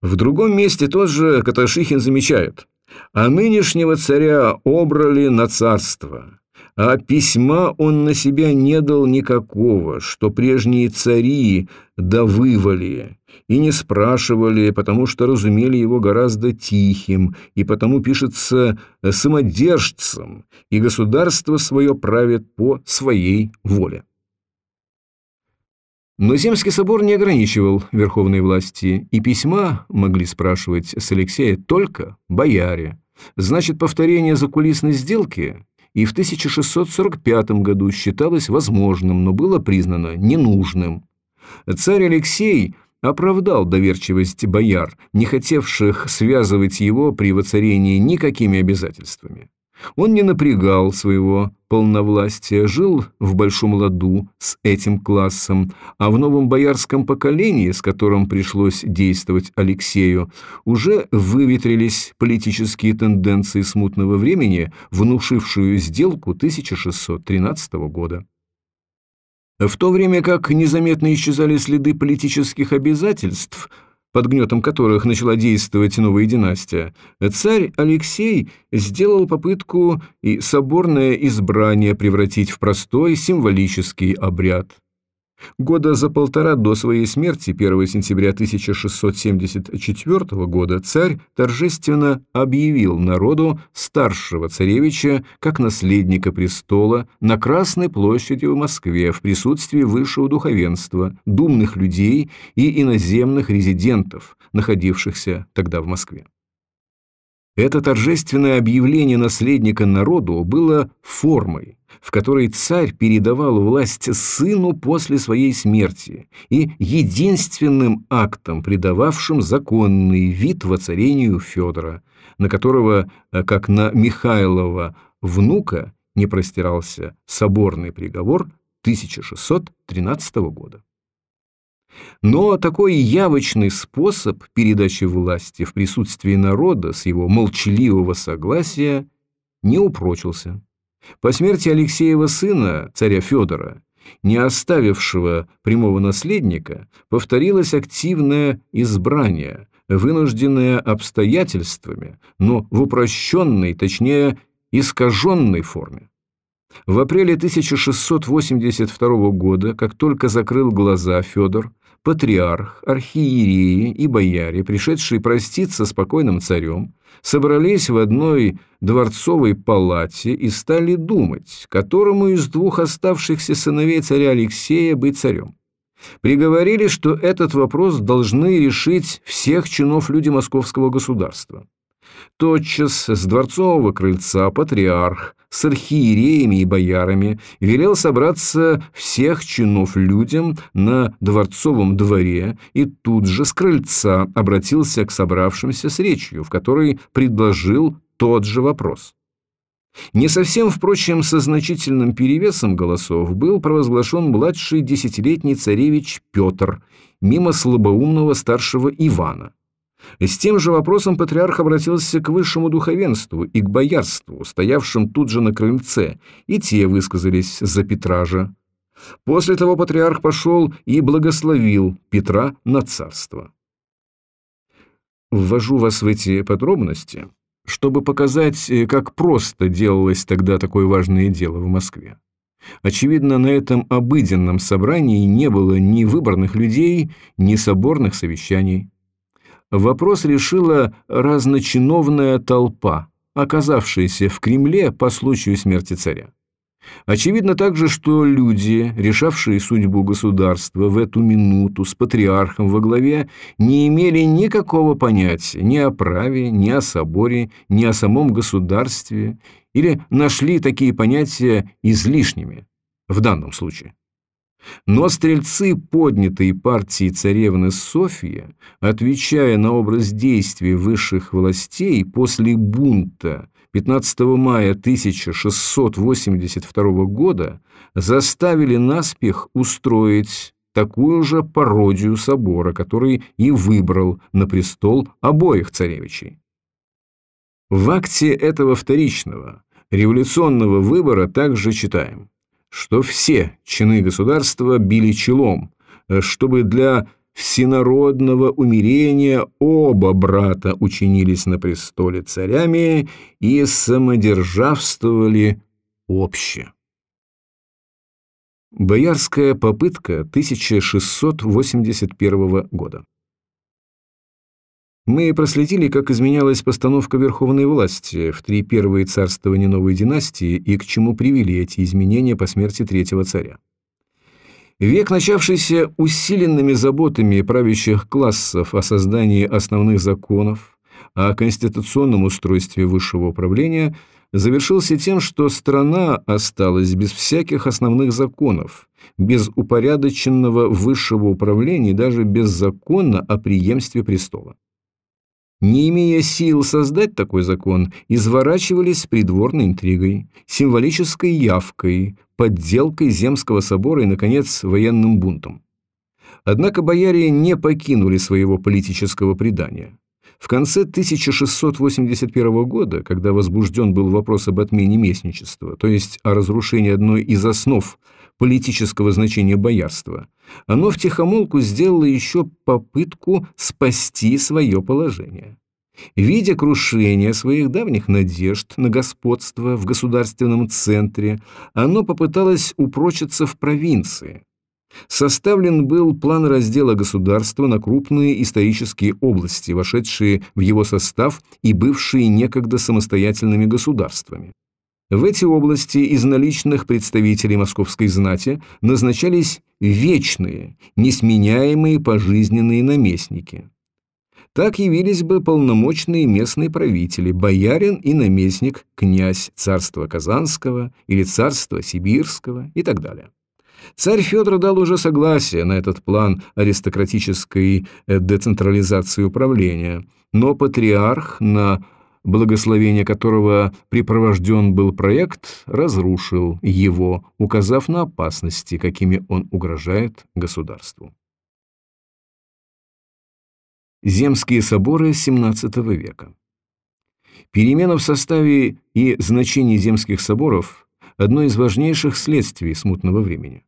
В другом месте тот же Каташихин замечает, «А нынешнего царя обрали на царство, а письма он на себя не дал никакого, что прежние цари довывали и не спрашивали, потому что разумели его гораздо тихим, и потому пишется самодержцем, и государство свое правит по своей воле. Но Земский собор не ограничивал верховной власти, и письма могли спрашивать с Алексея только бояре. Значит, повторение закулисной сделки и в 1645 году считалось возможным, но было признано ненужным. Царь Алексей оправдал доверчивость бояр, не хотевших связывать его при воцарении никакими обязательствами. Он не напрягал своего полновластия, жил в большом ладу с этим классом, а в новом боярском поколении, с которым пришлось действовать Алексею, уже выветрились политические тенденции смутного времени, внушившую сделку 1613 года. В то время как незаметно исчезали следы политических обязательств – под гнетом которых начала действовать новая династия, царь Алексей сделал попытку и соборное избрание превратить в простой символический обряд. Года за полтора до своей смерти, 1 сентября 1674 года, царь торжественно объявил народу старшего царевича как наследника престола на Красной площади в Москве в присутствии высшего духовенства, думных людей и иноземных резидентов, находившихся тогда в Москве. Это торжественное объявление наследника народу было формой, в которой царь передавал власть сыну после своей смерти и единственным актом, придававшим законный вид воцарению Федора, на которого, э, как на Михайлова внука, не простирался соборный приговор 1613 года. Но такой явочный способ передачи власти в присутствии народа с его молчаливого согласия не упрочился. По смерти Алексеева сына, царя Федора, не оставившего прямого наследника, повторилось активное избрание, вынужденное обстоятельствами, но в упрощенной, точнее, искаженной форме. В апреле 1682 года, как только закрыл глаза Федор, патриарх, архиереи и бояре, пришедшие проститься с покойным царем, собрались в одной дворцовой палате и стали думать, которому из двух оставшихся сыновей царя Алексея быть царем. Приговорили, что этот вопрос должны решить всех чинов люди московского государства. Тотчас с дворцового крыльца патриарх с архиереями и боярами велел собраться всех чинов людям на дворцовом дворе и тут же с крыльца обратился к собравшимся с речью, в которой предложил тот же вопрос. Не совсем, впрочем, со значительным перевесом голосов был провозглашен младший десятилетний царевич Петр мимо слабоумного старшего Ивана. С тем же вопросом патриарх обратился к высшему духовенству и к боярству, стоявшим тут же на крыльце, и те высказались за Петра же. После того патриарх пошел и благословил Петра на царство. Ввожу вас в эти подробности, чтобы показать, как просто делалось тогда такое важное дело в Москве. Очевидно, на этом обыденном собрании не было ни выборных людей, ни соборных совещаний. Вопрос решила разночиновная толпа, оказавшаяся в Кремле по случаю смерти царя. Очевидно также, что люди, решавшие судьбу государства в эту минуту с патриархом во главе, не имели никакого понятия ни о праве, ни о соборе, ни о самом государстве, или нашли такие понятия излишними в данном случае. Но стрельцы поднятой партии царевны Софья, отвечая на образ действий высших властей после бунта 15 мая 1682 года, заставили наспех устроить такую же пародию собора, который и выбрал на престол обоих царевичей. В акте этого вторичного, революционного выбора также читаем что все чины государства били челом, э, чтобы для всенародного умирения оба брата учинились на престоле царями и самодержавствовали обще. Боярская попытка 1681 года мы проследили, как изменялась постановка верховной власти в три первые царствования новой династии и к чему привели эти изменения по смерти третьего царя. Век, начавшийся усиленными заботами правящих классов о создании основных законов, о конституционном устройстве высшего управления, завершился тем, что страна осталась без всяких основных законов, без упорядоченного высшего управления и даже без закона о преемстве престола. Не имея сил создать такой закон, изворачивались придворной интригой, символической явкой, подделкой Земского собора и, наконец, военным бунтом. Однако бояре не покинули своего политического предания. В конце 1681 года, когда возбужден был вопрос об отмене местничества, то есть о разрушении одной из основ политического значения боярства, оно втихомолку сделало еще попытку спасти свое положение. Видя крушение своих давних надежд на господство в государственном центре, оно попыталось упрочиться в провинции. Составлен был план раздела государства на крупные исторические области, вошедшие в его состав и бывшие некогда самостоятельными государствами. В эти области из наличных представителей московской знати назначались вечные, несменяемые пожизненные наместники. Так явились бы полномочные местные правители, боярин и наместник, князь царства Казанского или царства Сибирского и так далее. Царь Федор дал уже согласие на этот план аристократической э, децентрализации управления, но патриарх, на благословение которого припровожден был проект, разрушил его, указав на опасности, какими он угрожает государству. Земские соборы XVII века Перемена в составе и значении земских соборов – одно из важнейших следствий смутного времени.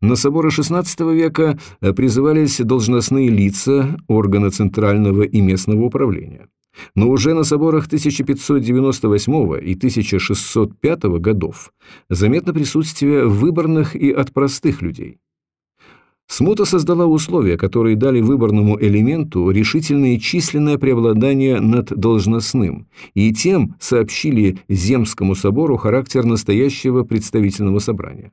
На соборы XVI века призывались должностные лица органа центрального и местного управления. Но уже на соборах 1598 и 1605 годов заметно присутствие выборных и от простых людей. Смута создала условия, которые дали выборному элементу решительное численное преобладание над должностным, и тем сообщили Земскому собору характер настоящего представительного собрания.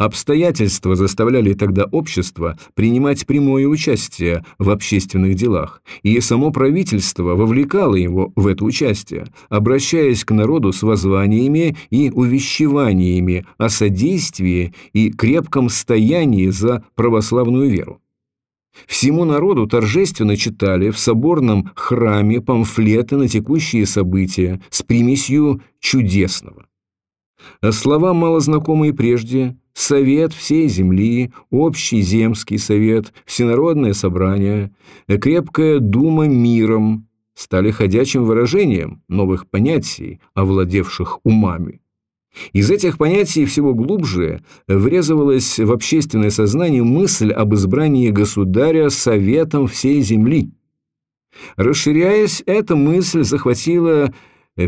Обстоятельства заставляли тогда общество принимать прямое участие в общественных делах, и само правительство вовлекало его в это участие, обращаясь к народу с воззваниями и увещеваниями о содействии и крепком стоянии за православную веру. Всему народу торжественно читали в соборном храме памфлеты на текущие события с примесью чудесного. А слова, малознакомые прежде, Совет всей земли, Общий земский совет, Всенародное собрание, крепкая дума миром стали ходячим выражением новых понятий, овладевших умами. Из этих понятий всего глубже врезывалась в общественное сознание мысль об избрании государя советом всей земли. Расширяясь, эта мысль захватила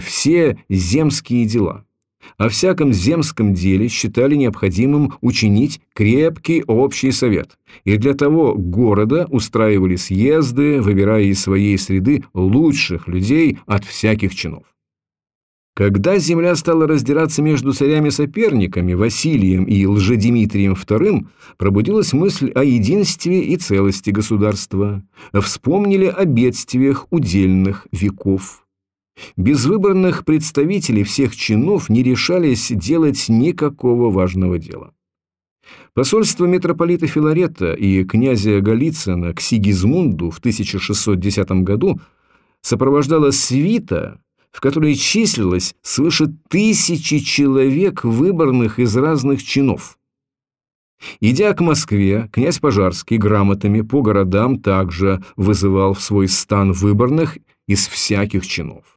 все земские дела – о всяком земском деле считали необходимым учинить крепкий общий совет, и для того города устраивали съезды, выбирая из своей среды лучших людей от всяких чинов. Когда земля стала раздираться между царями-соперниками Василием и Лжедимитрием II, пробудилась мысль о единстве и целости государства. Вспомнили о бедствиях удельных веков. Без выбранных представителей всех чинов не решались делать никакого важного дела. Посольство митрополита Филарета и князя Голицына к Сигизмунду в 1610 году сопровождала свита, в которой числилось свыше тысячи человек, выбранных из разных чинов. Идя к Москве, князь Пожарский грамотами по городам также вызывал в свой стан выборных из всяких чинов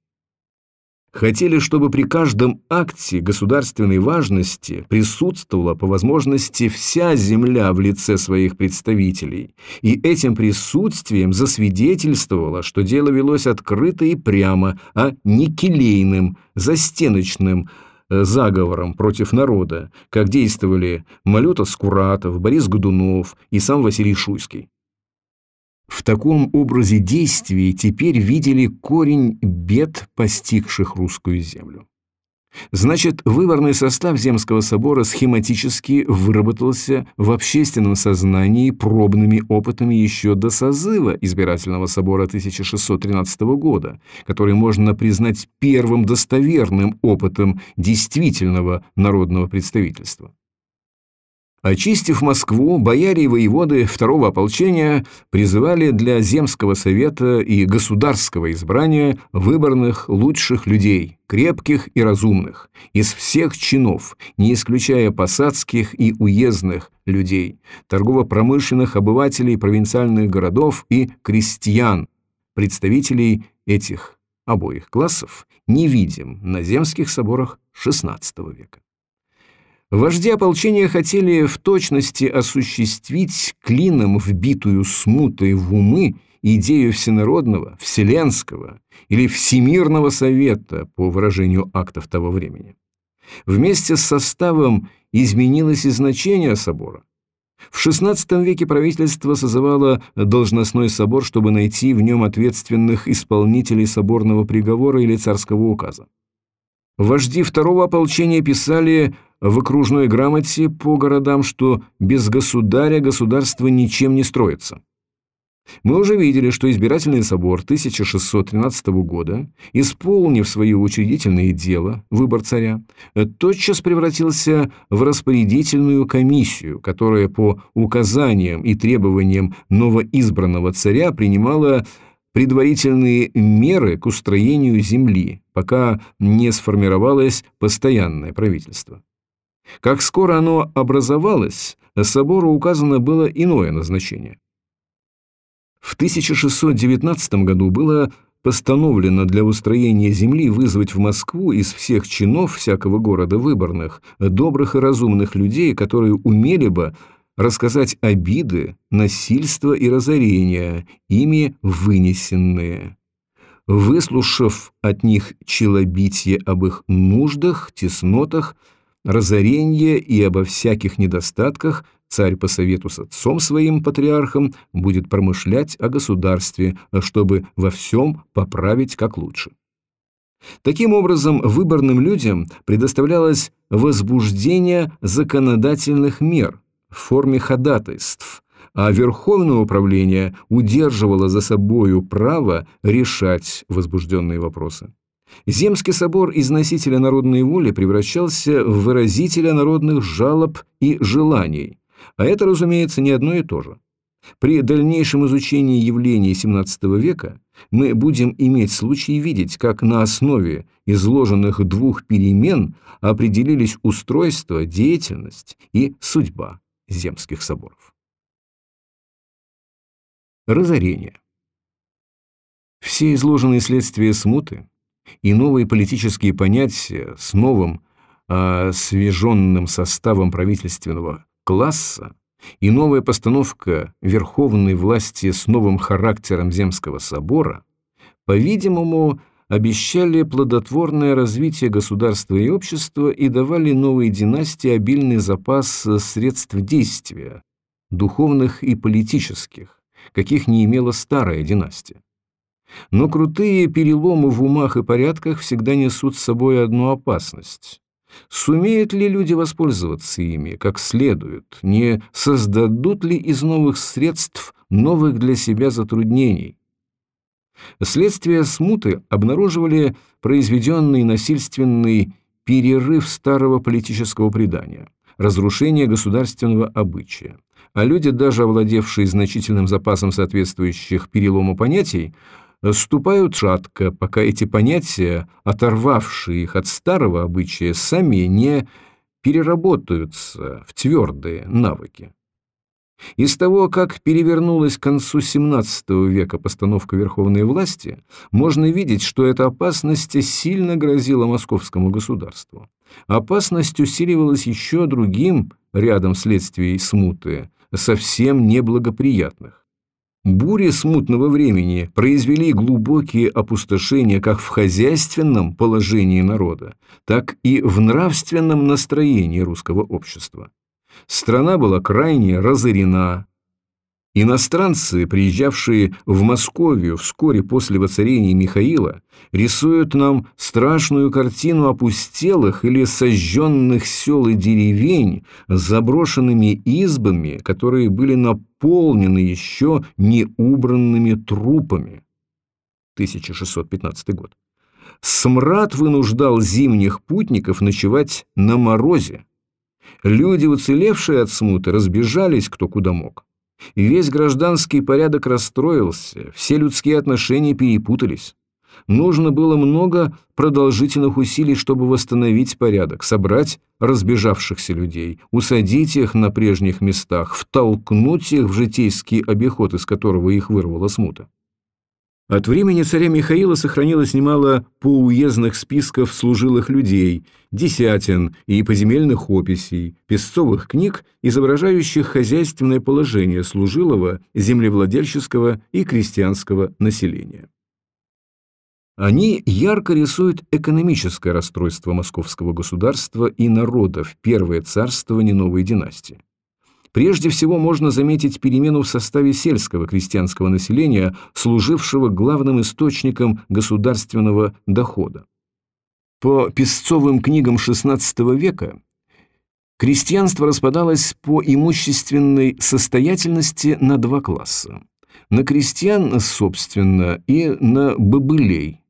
хотели, чтобы при каждом акте государственной важности присутствовала по возможности вся земля в лице своих представителей, и этим присутствием засвидетельствовала, что дело велось открыто и прямо, а не келейным, застеночным, э, заговором против народа, как действовали Малюта Скуратов, Борис Годунов и сам Василий Шуйский. В таком образе действий теперь видели корень бед, постигших русскую землю. Значит, выборный состав Земского собора схематически выработался в общественном сознании пробными опытами еще до созыва избирательного собора 1613 года, который можно признать первым достоверным опытом действительного народного представительства. Очистив Москву, бояре и воеводы второго ополчения призывали для земского совета и государского избрания выборных лучших людей, крепких и разумных, из всех чинов, не исключая посадских и уездных людей, торгово-промышленных обывателей провинциальных городов и крестьян, представителей этих обоих классов, не видим на земских соборах XVI века. Вожди ополчения хотели в точности осуществить клином вбитую смутой в умы идею всенародного, вселенского или всемирного совета, по выражению актов того времени. Вместе с составом изменилось и значение собора. В XVI веке правительство созывало должностной собор, чтобы найти в нем ответственных исполнителей соборного приговора или царского указа. Вожди второго ополчения писали в окружной грамоте по городам, что без государя государство ничем не строится. Мы уже видели, что избирательный собор 1613 года, исполнив свое учредительное дело, выбор царя, тотчас превратился в распорядительную комиссию, которая по указаниям и требованиям новоизбранного царя принимала предварительные меры к устроению земли, пока не сформировалось постоянное правительство. Как скоро оно образовалось, собору указано было иное назначение. В 1619 году было постановлено для устроения земли вызвать в Москву из всех чинов всякого города выборных, добрых и разумных людей, которые умели бы рассказать обиды, насильства и разорения, ими вынесенные. Выслушав от них челобитие об их нуждах, теснотах, разоренье и обо всяких недостатках царь по совету с отцом своим патриархом будет промышлять о государстве, чтобы во всем поправить как лучше. Таким образом, выборным людям предоставлялось возбуждение законодательных мер в форме ходатайств, а Верховное управление удерживало за собою право решать возбужденные вопросы. Земский собор из носителя народной воли превращался в выразителя народных жалоб и желаний, а это, разумеется, не одно и то же. При дальнейшем изучении явлений XVII века мы будем иметь случай видеть, как на основе изложенных двух перемен определились устройство, деятельность и судьба земских соборов. Разорение. Все изложенные следствия смуты и новые политические понятия с новым освеженным составом правительственного класса и новая постановка верховной власти с новым характером Земского собора, по-видимому, обещали плодотворное развитие государства и общества и давали новой династии обильный запас средств действия, духовных и политических, каких не имела старая династия. Но крутые переломы в умах и порядках всегда несут с собой одну опасность. Сумеют ли люди воспользоваться ими как следует, не создадут ли из новых средств новых для себя затруднений? Следствие смуты обнаруживали произведенный насильственный перерыв старого политического предания, разрушение государственного обычая, а люди, даже овладевшие значительным запасом соответствующих перелому понятий, ступают шатко, пока эти понятия, оторвавшие их от старого обычая, сами не переработаются в твердые навыки. Из того, как перевернулась к концу XVII века постановка верховной власти, можно видеть, что эта опасность сильно грозила московскому государству. Опасность усиливалась еще другим рядом следствий смуты, совсем неблагоприятных. Бури смутного времени произвели глубокие опустошения как в хозяйственном положении народа, так и в нравственном настроении русского общества. Страна была крайне разорена, Иностранцы, приезжавшие в Московию вскоре после воцарения Михаила, рисуют нам страшную картину опустелых или сожженных сел и деревень с заброшенными избами, которые были наполнены еще неубранными трупами. 1615 год. Смрад вынуждал зимних путников ночевать на морозе. Люди, уцелевшие от смуты, разбежались кто куда мог. Весь гражданский порядок расстроился, все людские отношения перепутались. Нужно было много продолжительных усилий, чтобы восстановить порядок, собрать разбежавшихся людей, усадить их на прежних местах, втолкнуть их в житейский обиход, из которого их вырвала смута. От времени царя Михаила сохранилось немало поуездных списков служилых людей, десятин и поземельных описей, песцовых книг, изображающих хозяйственное положение служилого, землевладельческого и крестьянского населения. Они ярко рисуют экономическое расстройство московского государства и народа в первое царствование новой династии. Прежде всего можно заметить перемену в составе сельского крестьянского населения, служившего главным источником государственного дохода. По песцовым книгам XVI века крестьянство распадалось по имущественной состоятельности на два класса – на крестьян, собственно, и на бобылей –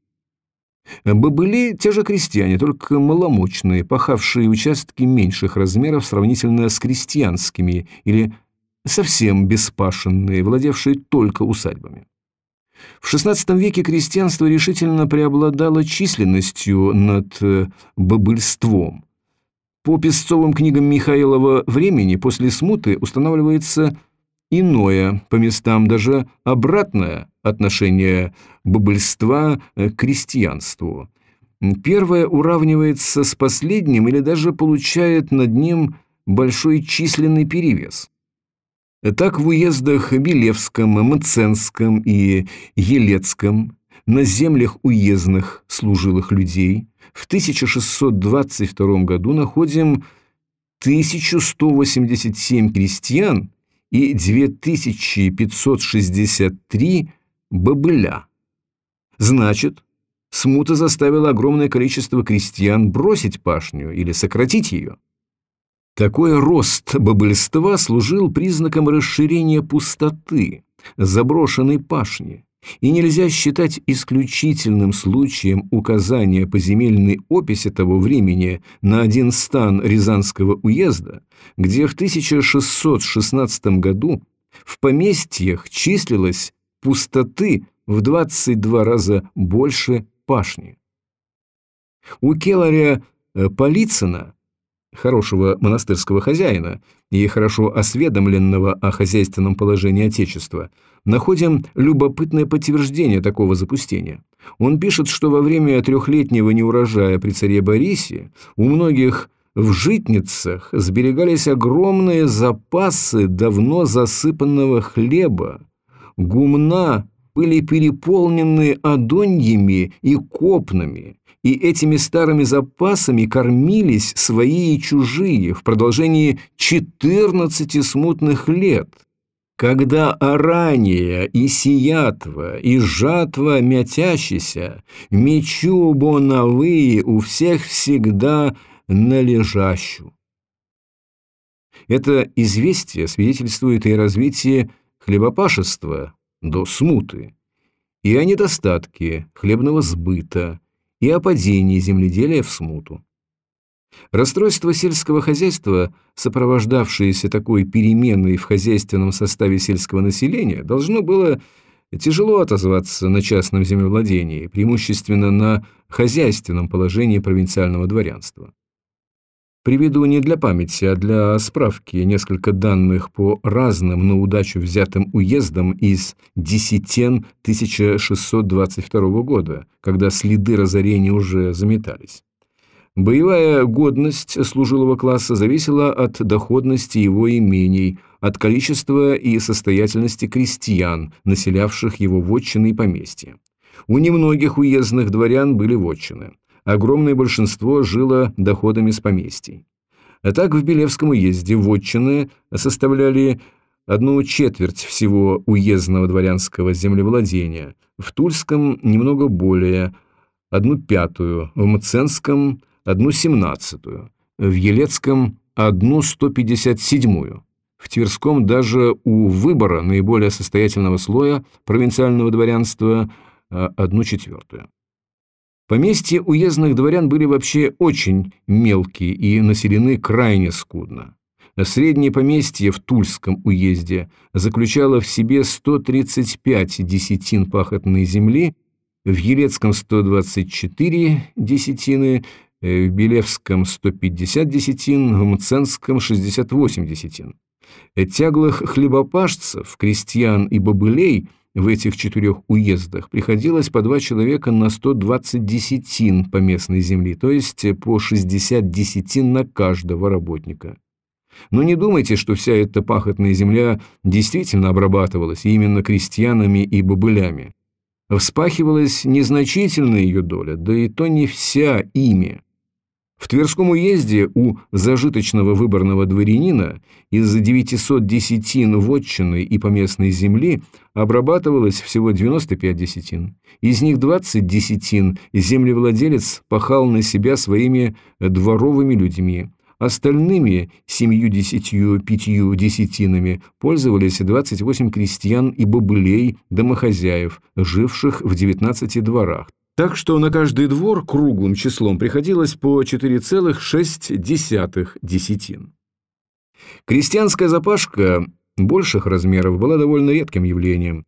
Бобыли – те же крестьяне, только маломощные, пахавшие участки меньших размеров сравнительно с крестьянскими или совсем беспашенные, владевшие только усадьбами. В XVI веке крестьянство решительно преобладало численностью над э, бобыльством. По песцовым книгам Михаилова времени после смуты устанавливается иное, по местам даже обратное отношение бобыльства к крестьянству. Первое уравнивается с последним или даже получает над ним большой численный перевес. Так в уездах Белевском, Мценском и Елецком на землях уездных служилых людей в 1622 году находим 1187 крестьян и 2563 бобыля. Значит, смута заставила огромное количество крестьян бросить пашню или сократить ее. Такой рост бобыльства служил признаком расширения пустоты, заброшенной пашни, и нельзя считать исключительным случаем указания по земельной описи того времени на один стан Рязанского уезда, где в 1616 году в поместьях числилось пустоты в 22 раза больше пашни. У Келаря э, Полицына хорошего монастырского хозяина и хорошо осведомленного о хозяйственном положении Отечества, находим любопытное подтверждение такого запустения. Он пишет, что во время трехлетнего неурожая при царе Борисе у многих в житницах сберегались огромные запасы давно засыпанного хлеба, гумна были переполнены адоньями и копнами, и этими старыми запасами кормились свои и чужие в продолжении 14 смутных лет, когда орание и сиятва, и жатва мятящийся, мечу боновые у всех всегда належащу. Это известие свидетельствует и о развитии хлебопашества до смуты, и о недостатке хлебного сбыта, и о падении земледелия в смуту. Расстройство сельского хозяйства, сопровождавшееся такой переменой в хозяйственном составе сельского населения, должно было тяжело отозваться на частном землевладении, преимущественно на хозяйственном положении провинциального дворянства. Приведу не для памяти, а для справки несколько данных по разным на удачу взятым уездам из десятен 1622 года, когда следы разорения уже заметались. Боевая годность служилого класса зависела от доходности его имений, от количества и состоятельности крестьян, населявших его вотчины и поместья. У немногих уездных дворян были вотчины огромное большинство жило доходами с поместий. А так в Белевском уезде вотчины составляли одну четверть всего уездного дворянского землевладения, в Тульском немного более, одну пятую, в Мценском – одну семнадцатую, в Елецком – одну сто пятьдесят седьмую, в Тверском даже у выбора наиболее состоятельного слоя провинциального дворянства – одну четвертую. Поместья уездных дворян были вообще очень мелкие и населены крайне скудно. Среднее поместье в Тульском уезде заключало в себе 135 десятин пахотной земли, в Елецком 124 десятины, в Белевском 150 десятин, в Мценском 68 десятин. Тяглых хлебопашцев, крестьян и бобылей – в этих четырех уездах приходилось по два человека на 120 десятин по местной земли, то есть по 60 десятин на каждого работника. Но не думайте, что вся эта пахотная земля действительно обрабатывалась именно крестьянами и бобылями. Вспахивалась незначительная ее доля, да и то не вся ими. В Тверском уезде у зажиточного выборного дворянина из 900 десятин вотчины и поместной земли обрабатывалось всего 95 десятин. Из них 20 десятин землевладелец пахал на себя своими дворовыми людьми. Остальными 75 десятинами пользовались 28 крестьян и бобылей домохозяев, живших в 19 дворах. Так что на каждый двор круглым числом приходилось по 4,6 десятин. Крестьянская запашка больших размеров была довольно редким явлением.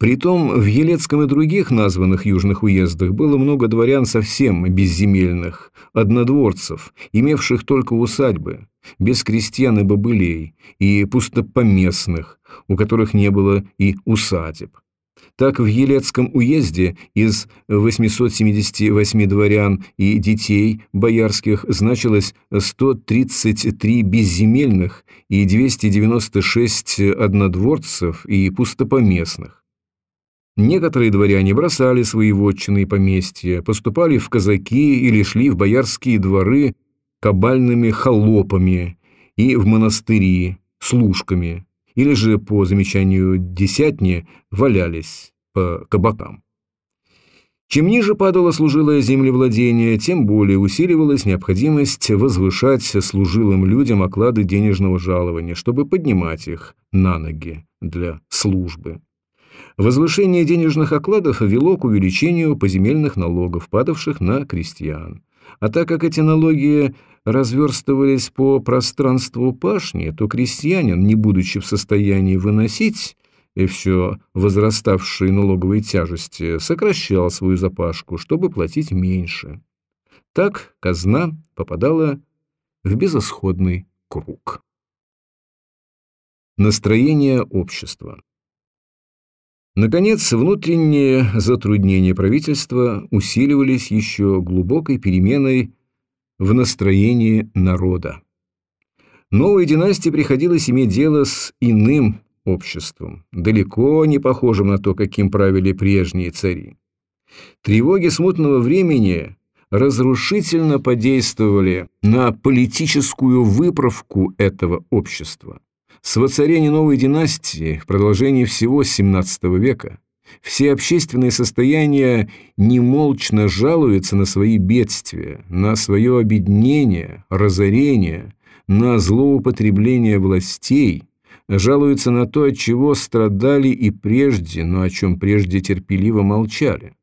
Притом в Елецком и других названных южных уездах было много дворян совсем безземельных, однодворцев, имевших только усадьбы, без крестьян и бобылей, и пустопоместных, у которых не было и усадеб. Так в Елецком уезде из 878 дворян и детей боярских значилось 133 безземельных и 296 однодворцев и пустопоместных. Некоторые дворяне бросали свои вотчины и поместья, поступали в казаки или шли в боярские дворы кабальными холопами и в монастыри служками или же, по замечанию десятни, валялись по кабакам. Чем ниже падало служилое землевладение, тем более усиливалась необходимость возвышать служилым людям оклады денежного жалования, чтобы поднимать их на ноги для службы. Возвышение денежных окладов вело к увеличению поземельных налогов, падавших на крестьян. А так как эти налоги разверстывались по пространству пашни, то крестьянин, не будучи в состоянии выносить и все возраставшие налоговые тяжести, сокращал свою запашку, чтобы платить меньше. Так казна попадала в безысходный круг. Настроение общества Наконец, внутренние затруднения правительства усиливались еще глубокой переменой в настроении народа. Новой династии приходилось иметь дело с иным обществом, далеко не похожим на то, каким правили прежние цари. Тревоги смутного времени разрушительно подействовали на политическую выправку этого общества. С воцарения новой династии в продолжении всего XVII века все общественные состояния немолчно жалуются на свои бедствия, на свое обеднение, разорение, на злоупотребление властей, жалуются на то, от чего страдали и прежде, но о чем прежде терпеливо молчали.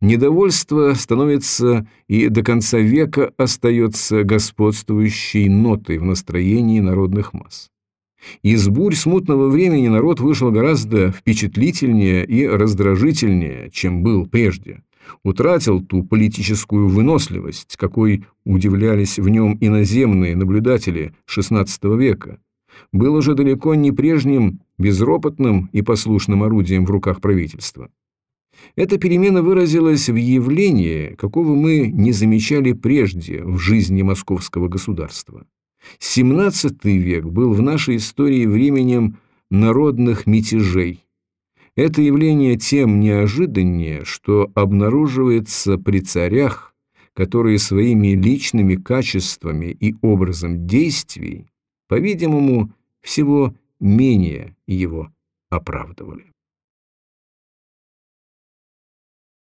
Недовольство становится и до конца века остается господствующей нотой в настроении народных масс. Из бурь смутного времени народ вышел гораздо впечатлительнее и раздражительнее, чем был прежде. Утратил ту политическую выносливость, какой удивлялись в нем иноземные наблюдатели XVI века. Был уже далеко не прежним безропотным и послушным орудием в руках правительства. Эта перемена выразилась в явлении, какого мы не замечали прежде в жизни московского государства. XVII век был в нашей истории временем народных мятежей. Это явление тем неожиданнее, что обнаруживается при царях, которые своими личными качествами и образом действий, по-видимому, всего менее его оправдывали.